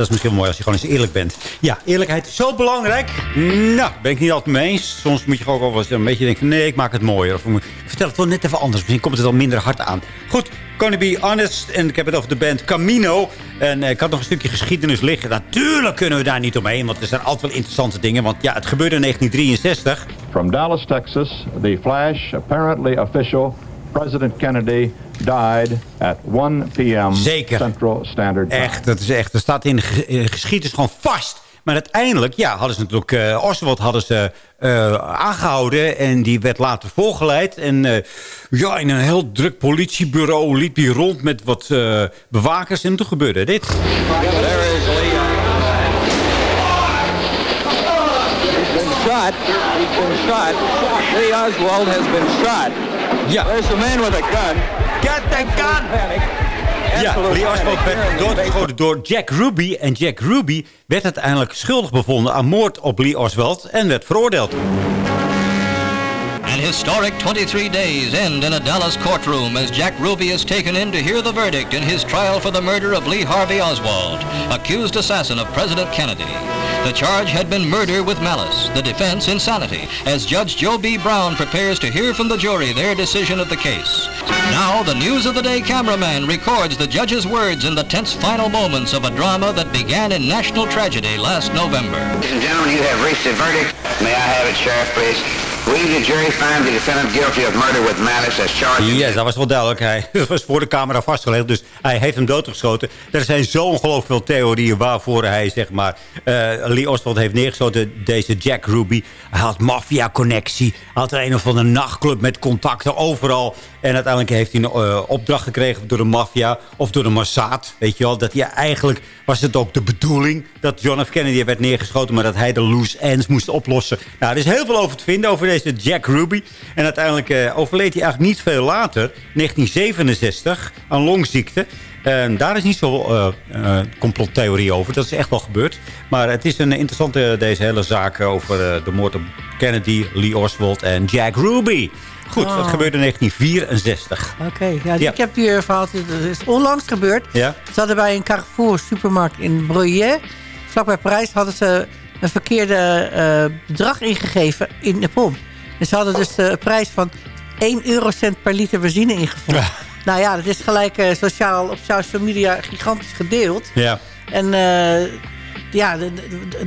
Dat is misschien wel mooi als je gewoon eens eerlijk bent. Ja, eerlijkheid is zo belangrijk. Nou, ben ik niet altijd mee eens. Soms moet je gewoon wel eens een beetje denken... nee, ik maak het mooier. Of ik vertel het wel net even anders. Misschien komt het wel minder hard aan. Goed, Gonna Be Honest. En ik heb het over de band Camino. En eh, ik had nog een stukje geschiedenis liggen. Natuurlijk kunnen we daar niet omheen. Want er zijn altijd wel interessante dingen. Want ja, het gebeurde in 1963. From Dallas, Texas, the flash, apparently official, President Kennedy died at 1 p.m. Zeker. Central Standard Time. Echt, dat is echt. Er staat in de ge- in de geschiedenis gewoon vast. Maar uiteindelijk, ja, hadden ze natuurlijk... eh Oswald hadden ze eh, aangehouden en die werd later voorgeleid. En eh, ja, in een heel druk politiebureau liep hij rond met wat eh, bewakers. En toen gebeurde dit. shot. He's been shot. Lee Oswald has been shot. Yeah. There's a man with a gun. Get the gun! Ja, Lee Oswald werd doodgeschoten door Jack Ruby. En Jack Ruby werd uiteindelijk schuldig bevonden aan moord op Lee Oswald. En werd veroordeeld. An historic 23 days end in a Dallas courtroom as Jack Ruby is taken in to hear the verdict in his trial for the murder of Lee Harvey Oswald, accused assassin of President Kennedy. The charge had been murder with malice, the defense insanity, as Judge Joe B. Brown prepares to hear from the jury their decision of the case. Now, the News of the Day cameraman records the judge's words in the tense final moments of a drama that began in national tragedy last November. Ladies and gentlemen, you have reached the verdict. May I have it, Sheriff, please? Yes, dat was wel duidelijk. Hij was voor de camera vastgelegd, dus hij heeft hem doodgeschoten. Er zijn zo ongelooflijk veel theorieën waarvoor hij, zeg maar... eh, Lee Oswald heeft neergeschoten, deze Jack Ruby. Hij had maffia-connectie. Had een of andere nachtclub met contacten overal. En uiteindelijk heeft hij een eh, opdracht gekregen door de maffia of door de Mossad. Weet je wel, dat hij eigenlijk... was het ook de bedoeling dat John F. Kennedy werd neergeschoten... maar dat hij de loose ends moest oplossen. Nou, er is heel veel over te vinden over deze Jack Ruby. En uiteindelijk eh, overleed hij eigenlijk niet veel later, 1967, aan longziekte. En daar is niet zo eh, eh, complottheorie over. Dat is echt wel gebeurd. Maar het is een interessante, deze hele zaak over de moord op Kennedy, Lee Oswald en Jack Ruby. Goed, Oh. dat gebeurde in 1964. Oké, ja, Ja. ik heb hier een verhaal. Dat is onlangs gebeurd. Ja? Ze hadden bij een Carrefour supermarkt in Bruyère, vlakbij Parijs, hadden ze een verkeerde eh, bedrag ingegeven in de pomp. En ze hadden dus de prijs van 1 eurocent per liter benzine ingevoerd. Nou ja, dat is gelijk eh, sociaal op social media gigantisch gedeeld. Ja. En eh, ja,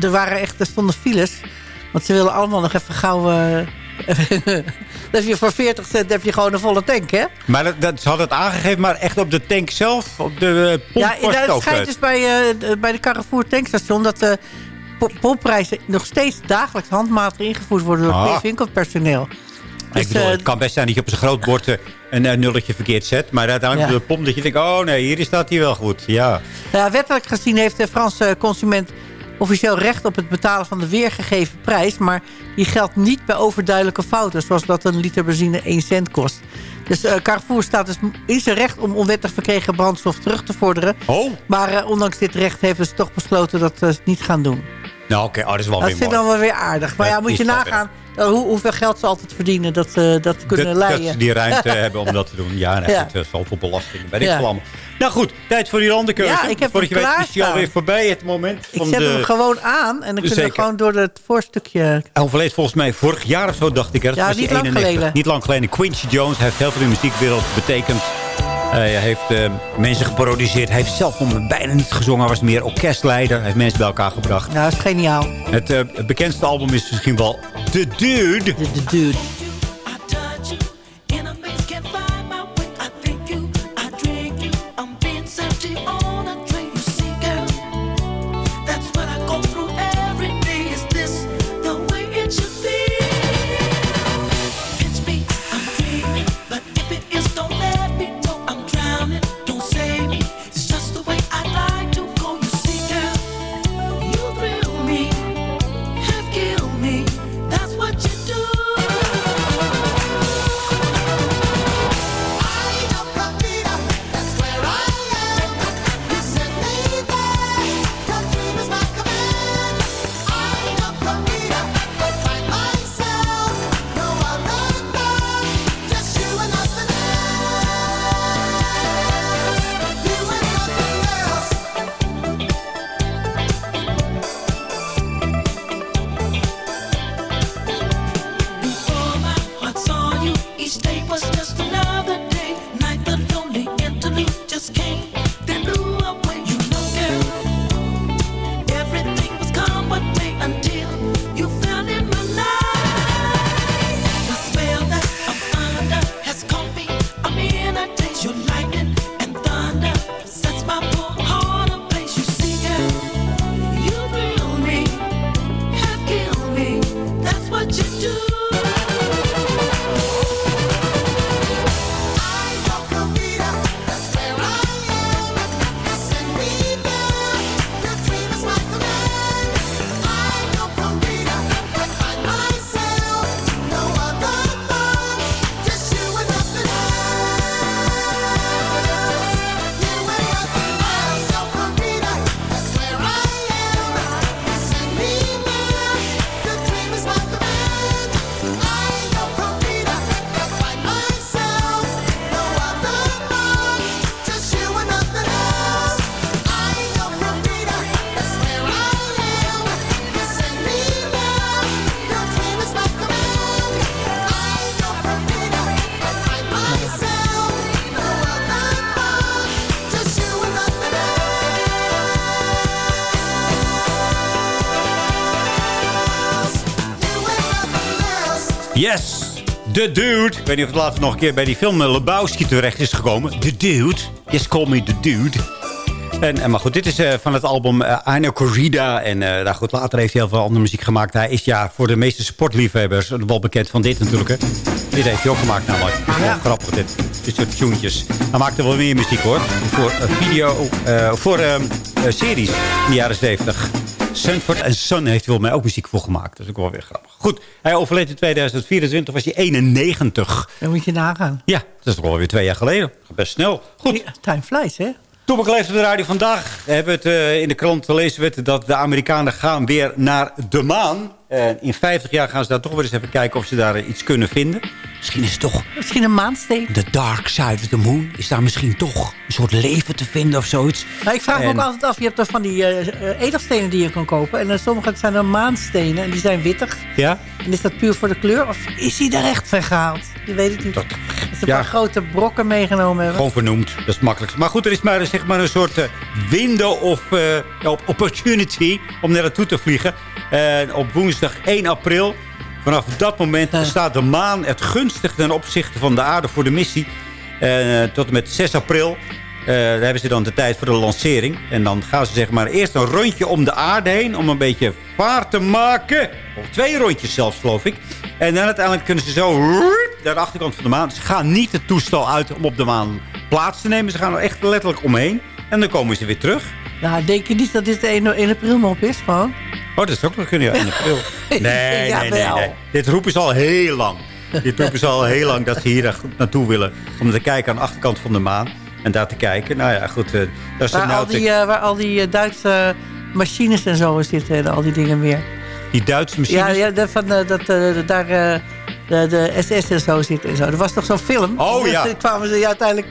er waren echt, er stonden files. Want ze willen allemaal nog even gauw... dan heb je voor 40 cent heb je gewoon een volle tank, hè? Maar dat, dat, ze hadden het aangegeven, maar echt op de tank zelf, op de eh, pomp Ja, ook, schijnt dus bij, de- bij de Carrefour tankstation... dat po- pomprijzen nog steeds dagelijks handmatig ingevoerd worden... door Ah. het winkelpersoneel. ik Dus, bedoel, eh, het kan best zijn dat je op zijn groot bord eh, een eh, nulletje verkeerd zet. Maar uiteindelijk Ja. de pomp dat je denkt, oh nee, hier staat hij wel goed. Ja. Wettelijk gezien heeft de Franse consument officieel recht op het betalen van de weergegeven prijs. Maar die geldt niet bij overduidelijke fouten. Zoals dat een liter benzine 1 cent kost. Dus eh, Carrefour staat dus in zijn recht om onwettig verkregen brandstof terug te vorderen. Oh. Maar ondanks dit recht hebben ze toch besloten dat ze het niet gaan doen. Nou oké, oh, dat is wel Dat weer vind ik dan wel weer aardig. Maar Dat ja, moet je nagaan eh, hoe, hoeveel geld ze altijd verdienen. Dat ze dat kunnen dat, leiden. dat ze die ruimte hebben om dat te doen. Ja, nee, Ja. dat is al voor belasting. Ben ik Ja. Nou goed, tijd voor die landenkeuze. Ja, ik heb Voordat je weet is klaarstaan. alweer voorbij het moment Ik van zet de... hem gewoon aan en dan kunnen we gewoon door het voorstukje... Hij overleed volgens mij vorig jaar of zo, dacht ik. Hè. Dat Ja, was niet lang 91. geleden. Niet lang geleden. Quincy Jones hij heeft heel veel in de muziekwereld betekend. Eh, hij heeft eh, mensen geproduceerd. Hij heeft zelf bijna niet gezongen. Hij was meer orkestleider. Hij heeft mensen bij elkaar gebracht. Ja, dat is geniaal. Het, eh, het bekendste album is misschien wel The Dude. The Dude. Yes, The Dude. Ik weet niet of het later nog een keer bij die film Lebowski terecht is gekomen. The Dude. Yes, call me The Dude. En, en, maar goed, dit is eh, van het album uh, Arno Corrida. En uh, nou goed, later heeft hij heel veel andere muziek gemaakt. Hij is ja voor de meeste sportliefhebbers wel bekend van dit natuurlijk. Dit heeft hij ook gemaakt namelijk. Is wel grappig dit. Dit soort tunes. Hij maakte wel meer muziek hoor. Voor video, voor ehm, series in de jaren 70. Sanford Son heeft hij mij ook muziek voor gemaakt. Dat is ook wel weer grappig. Goed, hij overleed in 2024, was hij 91. Dan moet je nagaan. Ja, dat is toch wel weer twee jaar geleden. Best snel. Goed. Ja, time flies, hè? Toepak leeft op de radio vandaag. Hebben we het uh, in de krant te lezen werd dat de Amerikanen gaan weer naar de maan. En in 50 jaar gaan ze daar toch weer eens even kijken of ze daar uh, iets kunnen vinden. Misschien is het toch... Misschien een maansteen. De dark side of the moon. Is daar misschien toch een soort leven te vinden of zoiets. Nou, ik vraag me ook altijd af. Je hebt er van die eh, edelstenen die je kan kopen. En dan sommige zijn dan maanstenen. En die zijn wittig. Ja? En is dat puur voor de kleur? Of is hij er echt van gehaald? Je weet het niet. Dat, ze een ja. paar grote brokken meegenomen hebben. Gewoon vernoemd. Dat is het makkelijkste. Maar goed, er is maar, zeg maar een soort eh, window of eh, op- opportunity om naar naartoe te vliegen. En op woensdag 1 april, vanaf dat moment staat de maan het gunstig ten opzichte van de aarde voor de missie. Eh, tot en met 6 april. eh, daar hebben ze dan de tijd voor de lancering. En dan gaan ze zeg maar eerst een rondje om de aarde heen... om een beetje vaart te maken. Of twee rondjes zelfs, geloof ik. En dan uiteindelijk kunnen ze zo naar de achterkant van de maan. Ze gaan niet het toestel uit om op de maan plaats te nemen. Ze gaan er echt letterlijk omheen. En dan komen ze weer terug. Nou, denk je niet dat dit de 1, 1 april mop is? Gewoon? Oh, dat is ook nog kunnen, ja, in april. Nee, nee, nee. Dit roepen ze al heel lang. Dit roepen ze al heel lang dat ze hier naartoe willen. Om te kijken aan de achterkant van de maan. En daar te kijken. Nou ja, goed. eh, dat is Waar, nou al die, eh, waar al die eh, Duitse machines en zo zitten. En al die dingen meer. die Duitse machines. Ja, ja van, eh, dat, eh, daar eh, de, de SS en zo zit en zo. Er was toch zo'n film? Oh, ja. Toen kwamen ze ja, uiteindelijk...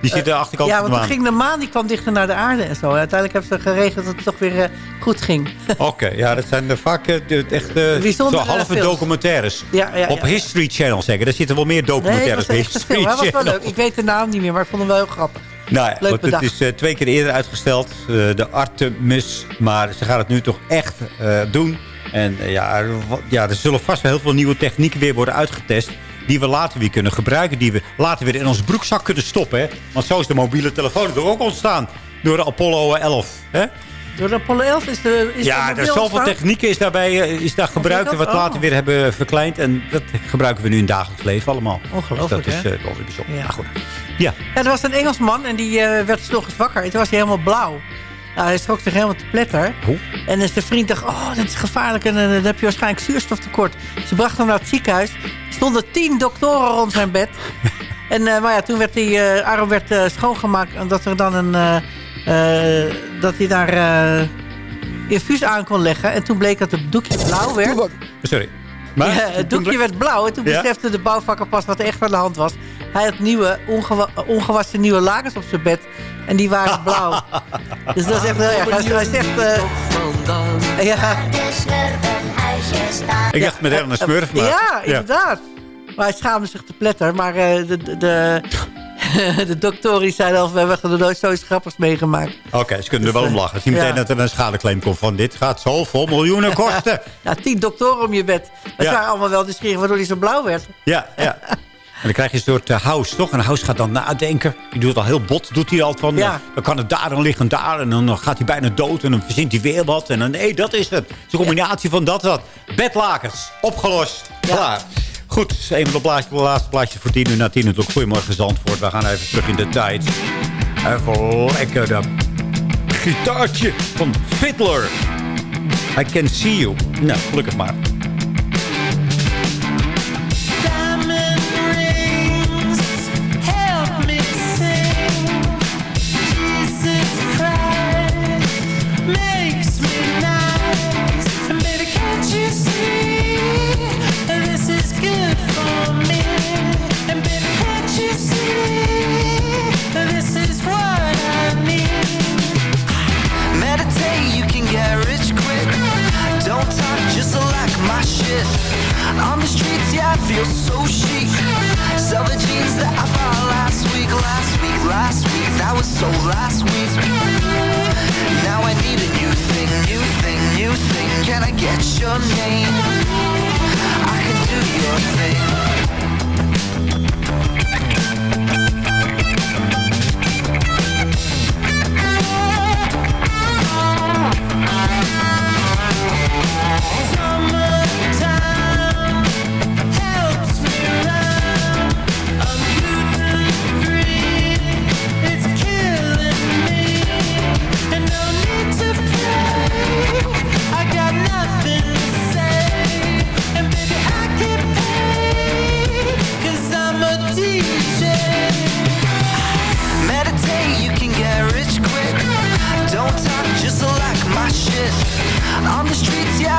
Die zitten aan de achterkant ja, de want toen ging de maan die kwam dichter naar de aarde en zo. Uiteindelijk hebben ze geregeld dat het toch weer eh, goed ging. Oké, ja, dat zijn eh, vaak eh, de, echt eh, zo halve films. documentaires. Ja, ja, Op. History Channel zeggen. Daar zitten wel meer Nee, dat documentaires was film. Wel leuk. Ik weet de naam niet meer, maar ik vond hem wel heel grappig. Nou ja, het is eh, twee keer eerder uitgesteld, eh, de Artemis. Maar ze gaan het nu toch echt eh, doen. En eh, ja, ja, er zullen vast wel heel veel nieuwe technieken weer worden uitgetest. Die we later weer kunnen gebruiken. Die we later weer in onze broekzak kunnen stoppen. Hè? Want zo is de mobiele telefoon er ook ontstaan. Door de Apollo 11. Hè? Door de Apollo 11 is de is ja, er zoveel technieken is daarbij eh, is daar gebruikt. En wat dat? we later Oh. weer hebben verkleind. En dat gebruiken we nu in het dagelijks leven allemaal. Ongelooflijk, Dus dat is eh, wel weer bijzonder. Ja. Maar goed. Ja. Ja, er was een Engelsman en die eh, werd s'ochtends wakker. En toen was hij helemaal blauw. Nou, hij schrok zich helemaal te pletter. En dus de vriend dacht, oh, dit is gevaarlijk. En dan heb je waarschijnlijk zuurstoftekort. Ze brachten hem naar het ziekenhuis. Er stonden tien doktoren rond zijn bed. en, eh, maar ja, toen werd die eh, arm werd, eh, schoongemaakt. En dat er dan een... dat hij daar infuus aan kon leggen. En toen bleek dat het doekje blauw werd. Sorry. Maar, Ja, het doekje werd blauw. En toen Ja? besefte de bouwvakker pas wat er echt aan de hand was. Hij had nieuwe, ongewa ongewassen nieuwe lakens op zijn bed. En die waren blauw. dus dat is echt heel erg. Hij, zegt... eh, ja, Ik dacht met een smurf. Maar, ja, inderdaad. Maar hij schaamde zich te pletter. Maar eh, de, de, de, de dokter die zei al... we hebben er nooit zoiets grappigs meegemaakt. Oké, ze kunnen er wel om lachen. Het is niet Ja. meteen dat er een schadeclaim komt van... dit gaat zoveel miljoenen kosten. Ja, tien doktoren om je bed. Dat Ja. waren allemaal wel nieuwsgierig waardoor hij zo blauw werd. ja, ja. En dan krijg je een soort uh, house, toch? En house gaat dan nadenken. Die doet het al heel bot, doet hij al van... Ja. eh, dan kan het daar, dan liggen daar. En dan gaat hij bijna dood. En dan verzint hij weer wat. En dan, nee, dat is het. Het is een combinatie van dat wat. Bedlakens, opgelost. Klaar. Goed, een van de, blaadjes, de laatste plaatjes voor tien uur na tien uur. Goedemorgen Zandvoort. We gaan even terug in de tijd. Even lekker dat gitaartje van Fiddler. I can see you. Nou, gelukkig maar. Feel so chic. Sell the jeans that I bought last week, last week, last week. That was so last week. Now I need a new thing, new thing, new thing. Can I get your name? I can do your thing.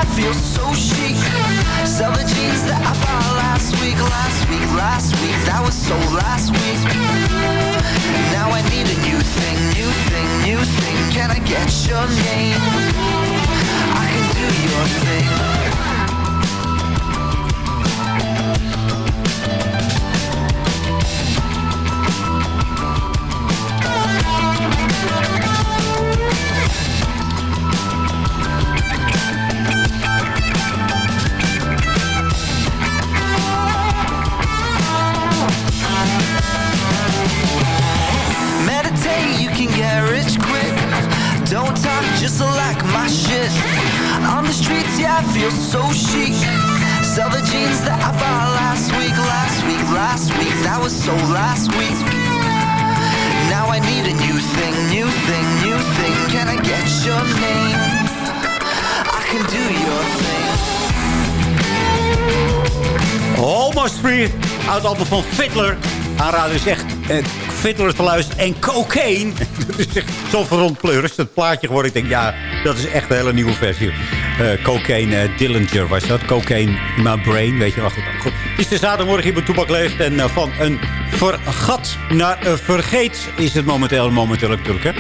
I feel so chic. Sell the jeans that I bought last week Last week, last week. That was so last week. Now I need a new thing New thing, new thing. Can I get your name? I can do your thing. Get quick. Don't talk, just like my shit. On the streets, yeah, I feel so chic. Sell the jeans that I bought last week, last week, last week. That was so last week. Now I need a new thing, new thing, new thing. Can I get your name? I can do your thing. Almost Free. Uit album van Fiddler. Aanraden is echt eh, Fiddler te luisteren. En Cocaine. dat is echt zo verontpleurig. Dat plaatje geworden. Ik denk, ja, dat is echt een hele nieuwe versie. Eh, cocaine eh, Dillinger was dat. Cocaine in my brain. Weet je wel. Goed. Het is de zaterdagmorgen hier bij Toebak Leeft. En eh, van een vergat naar een vergeet is het momenteel, momenteel natuurlijk. Hè?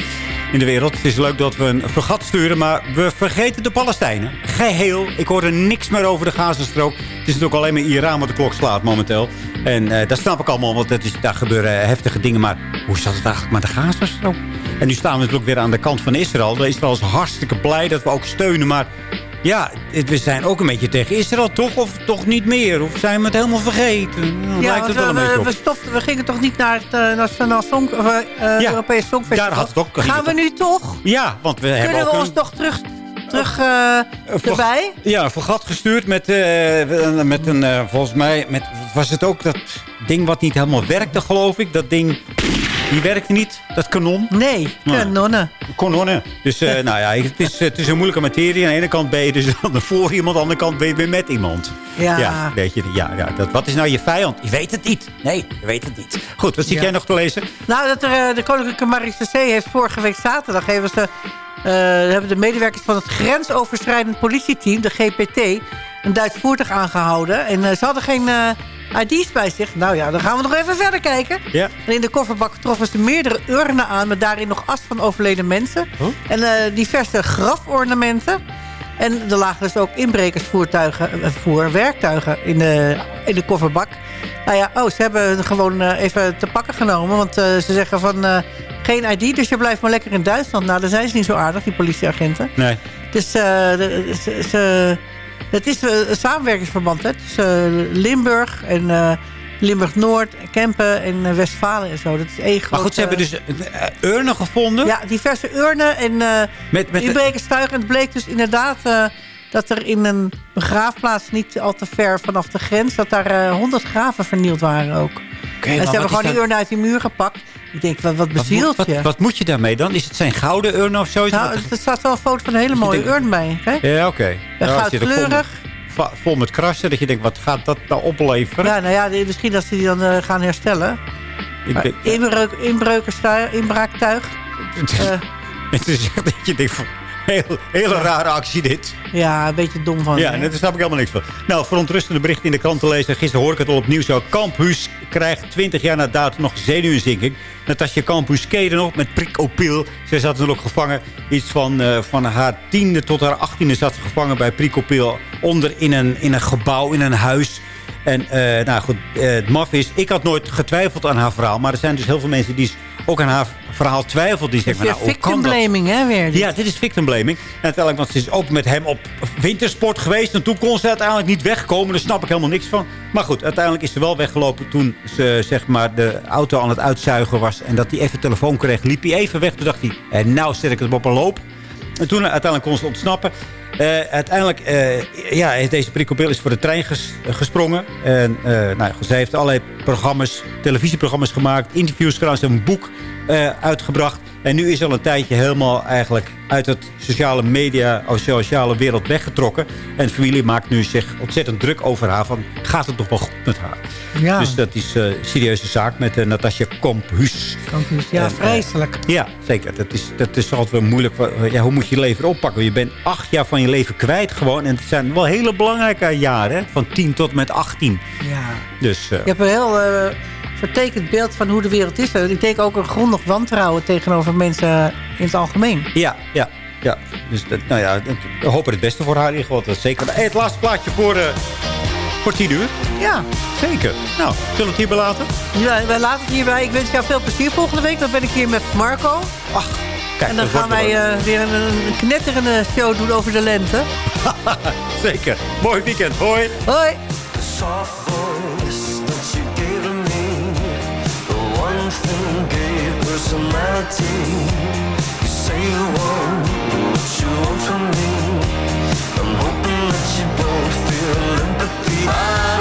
In de wereld. Het is leuk dat we een vergat sturen, maar we vergeten de Palestijnen. Geheel. Ik hoor er niks meer over de Gazastrook. Het is natuurlijk alleen maar Iran wat de klok slaat momenteel. En eh, dat snap ik allemaal, want het is, daar gebeuren heftige dingen. Maar hoe zat het eigenlijk met de Gazastrook? En nu staan we natuurlijk weer aan de kant van Israël. Israël is hartstikke blij dat we ook steunen, maar... Ja, het- we zijn ook een beetje tegen Israël, toch? Of toch niet meer? Of zijn we het helemaal vergeten? Dan Ja, lijkt het wel we, een beetje we, op. we stopten, we gingen toch niet naar het eh, Nationaal Song, eh, eh, Europees Songfestival? daar had het ook- Gaan we nu toch? Ja, want we hebben Kunnen ook we een... ons toch terug, terug erbij? Ja, een vergat gestuurd met, eh, met een, eh, volgens mij, met, was het ook dat ding wat niet helemaal werkte, geloof ik. Dat ding, die werkte niet, dat kanon. Nee, kanonnen. Kanonnen. Dus eh, nou ja, het is, het is een moeilijke materie. Aan de ene kant ben je dus dan voor iemand, aan de andere kant ben je weer met iemand. Ja. weet je, ja, ja dat, wat is nou je vijand? Je weet het niet. Nee, je weet het niet. Goed, wat zie Ja. jij nog te lezen? Nou, dat er, eh, de Koninklijke Marechaussee heeft vorige week zaterdag... Ze, eh, hebben de medewerkers van het grensoverschrijdend politieteam, de GPT... een Duits voertuig aangehouden. En eh, ze hadden geen eh, ID's bij zich. Nou ja, dan gaan we nog even verder kijken. Ja. En in de kofferbak troffen ze meerdere urnen aan... met daarin nog as van overleden mensen. En eh, diverse grafornamenten. En er lagen dus ook inbrekersvoertuigen, voor werktuigen in de, in de kofferbak. Nou ja, oh, ze hebben gewoon even te pakken genomen. Want ze zeggen van geen ID, dus je blijft maar lekker in Duitsland. Nou, dan zijn ze niet zo aardig, die politieagenten. Nee. Dus ze- het is eh, een samenwerkingsverband hè, tussen eh, Limburg en eh, Limburg-Noord, Kempen en Westfalen en zo. Dat is één Maar goed, ze hebben dus urnen gevonden. Ja, diverse urnen en eh Met- met- inbrekerstuigen. En het bleek dus inderdaad dat er in een begraafplaats niet al te ver vanaf de grens... dat daar honderd graven vernield waren ook. en maar ze hebben gewoon die urnen uit die muur gepakt. Ik denk, wat, wat bezielt wat, je? wat moet je daarmee dan? Is het zijn gouden urnen of zoiets? nou, er staat wel een foto van een hele mooie urn bij. Kijk. Ja, oké. Ja, Nou, er goudkleurig. Vol met krassen, dat je denkt, wat gaat dat nou opleveren? Ja, nou ja, misschien dat ze die dan eh, gaan herstellen. Ik denk- inbreuk, inbreukerstuig, inbraaktuig. Eh, Het is echt dat je denkt heel, hele rare actie dit. ja, een beetje dom van. Ja, daar snap ik helemaal niks van. Nou, verontrustende berichten in de krant te lezen. Gisteren hoor ik het al opnieuw zo. Kamphuis krijgt 20 jaar na datum nog zenuwinzinking. Natasja Kamphuis keden nog met prikopil. Zij zat ook gevangen. Iets van, eh, van haar tiende tot haar achttiende zat ze gevangen bij prikopil. Onder in een, in een gebouw, in een huis. En eh, nou goed, eh, het maf is, ik had nooit getwijfeld aan haar verhaal. Maar er zijn dus heel veel mensen die ook aan haar verhaal twijfelden. Die zeggen, nou, hoe victim dat? blaming, hè, weer. Ja, dit is victim blaming. En uiteindelijk, want ze is ook met hem op wintersport geweest. En toen kon ze uiteindelijk niet wegkomen. Daar snap ik helemaal niks van. Maar goed, uiteindelijk is ze wel weggelopen toen ze zeg maar, de auto aan het uitzuigen was. En dat hij even telefoon kreeg. Liep hij even weg. Toen dacht hij, en nou zet ik het op een loop. En toen uiteindelijk kon ze ontsnappen. Eh, uiteindelijk, eh, ja, heeft deze prikkelpil is voor de trein ges- gesprongen. En eh, nou, zij heeft allerlei programma's, televisieprogramma's gemaakt. Interviews gedaan. Ze heeft een boek eh, uitgebracht. En nu is al een tijdje helemaal eigenlijk uit het sociale media, of sociale wereld weggetrokken. En de familie maakt nu zich ontzettend druk over haar. Van, gaat het nog wel goed met haar? Ja. Dus dat is een serieuze zaak met uh, Natasja. Komphus, ja, En, eh, vreselijk. ja, zeker. Dat is, dat is altijd wel moeilijk. Ja, hoe moet je je leven oppakken? Je bent acht jaar van je leven kwijt gewoon. En het zijn wel hele belangrijke jaren. Hè? Van 10 tot met 18. Ja. Dus, eh, Je hebt een heel eh, vertekend beeld van hoe de wereld is. Ik denk ook een grondig wantrouwen tegenover mensen in het algemeen. Ja, ja, ja. Dus dat, nou ja, we hopen het beste voor haar in ieder geval. Dat is zeker. Hey, het laatste plaatje voor, eh voor 10 uur. Ja. Zeker. Nou, zullen we het hierbij laten? Ja, wij laten het hierbij. Ik wens jou veel plezier volgende week. Dan ben ik hier met Marco. Ach, kijk. en dan gaan wij eh, weer een, een knetterende show doen over de lente. Zeker. Mooi weekend. Hoi. Hoi. Gave personality. You say you want what you want from me. I'm hoping that you both feel empathy.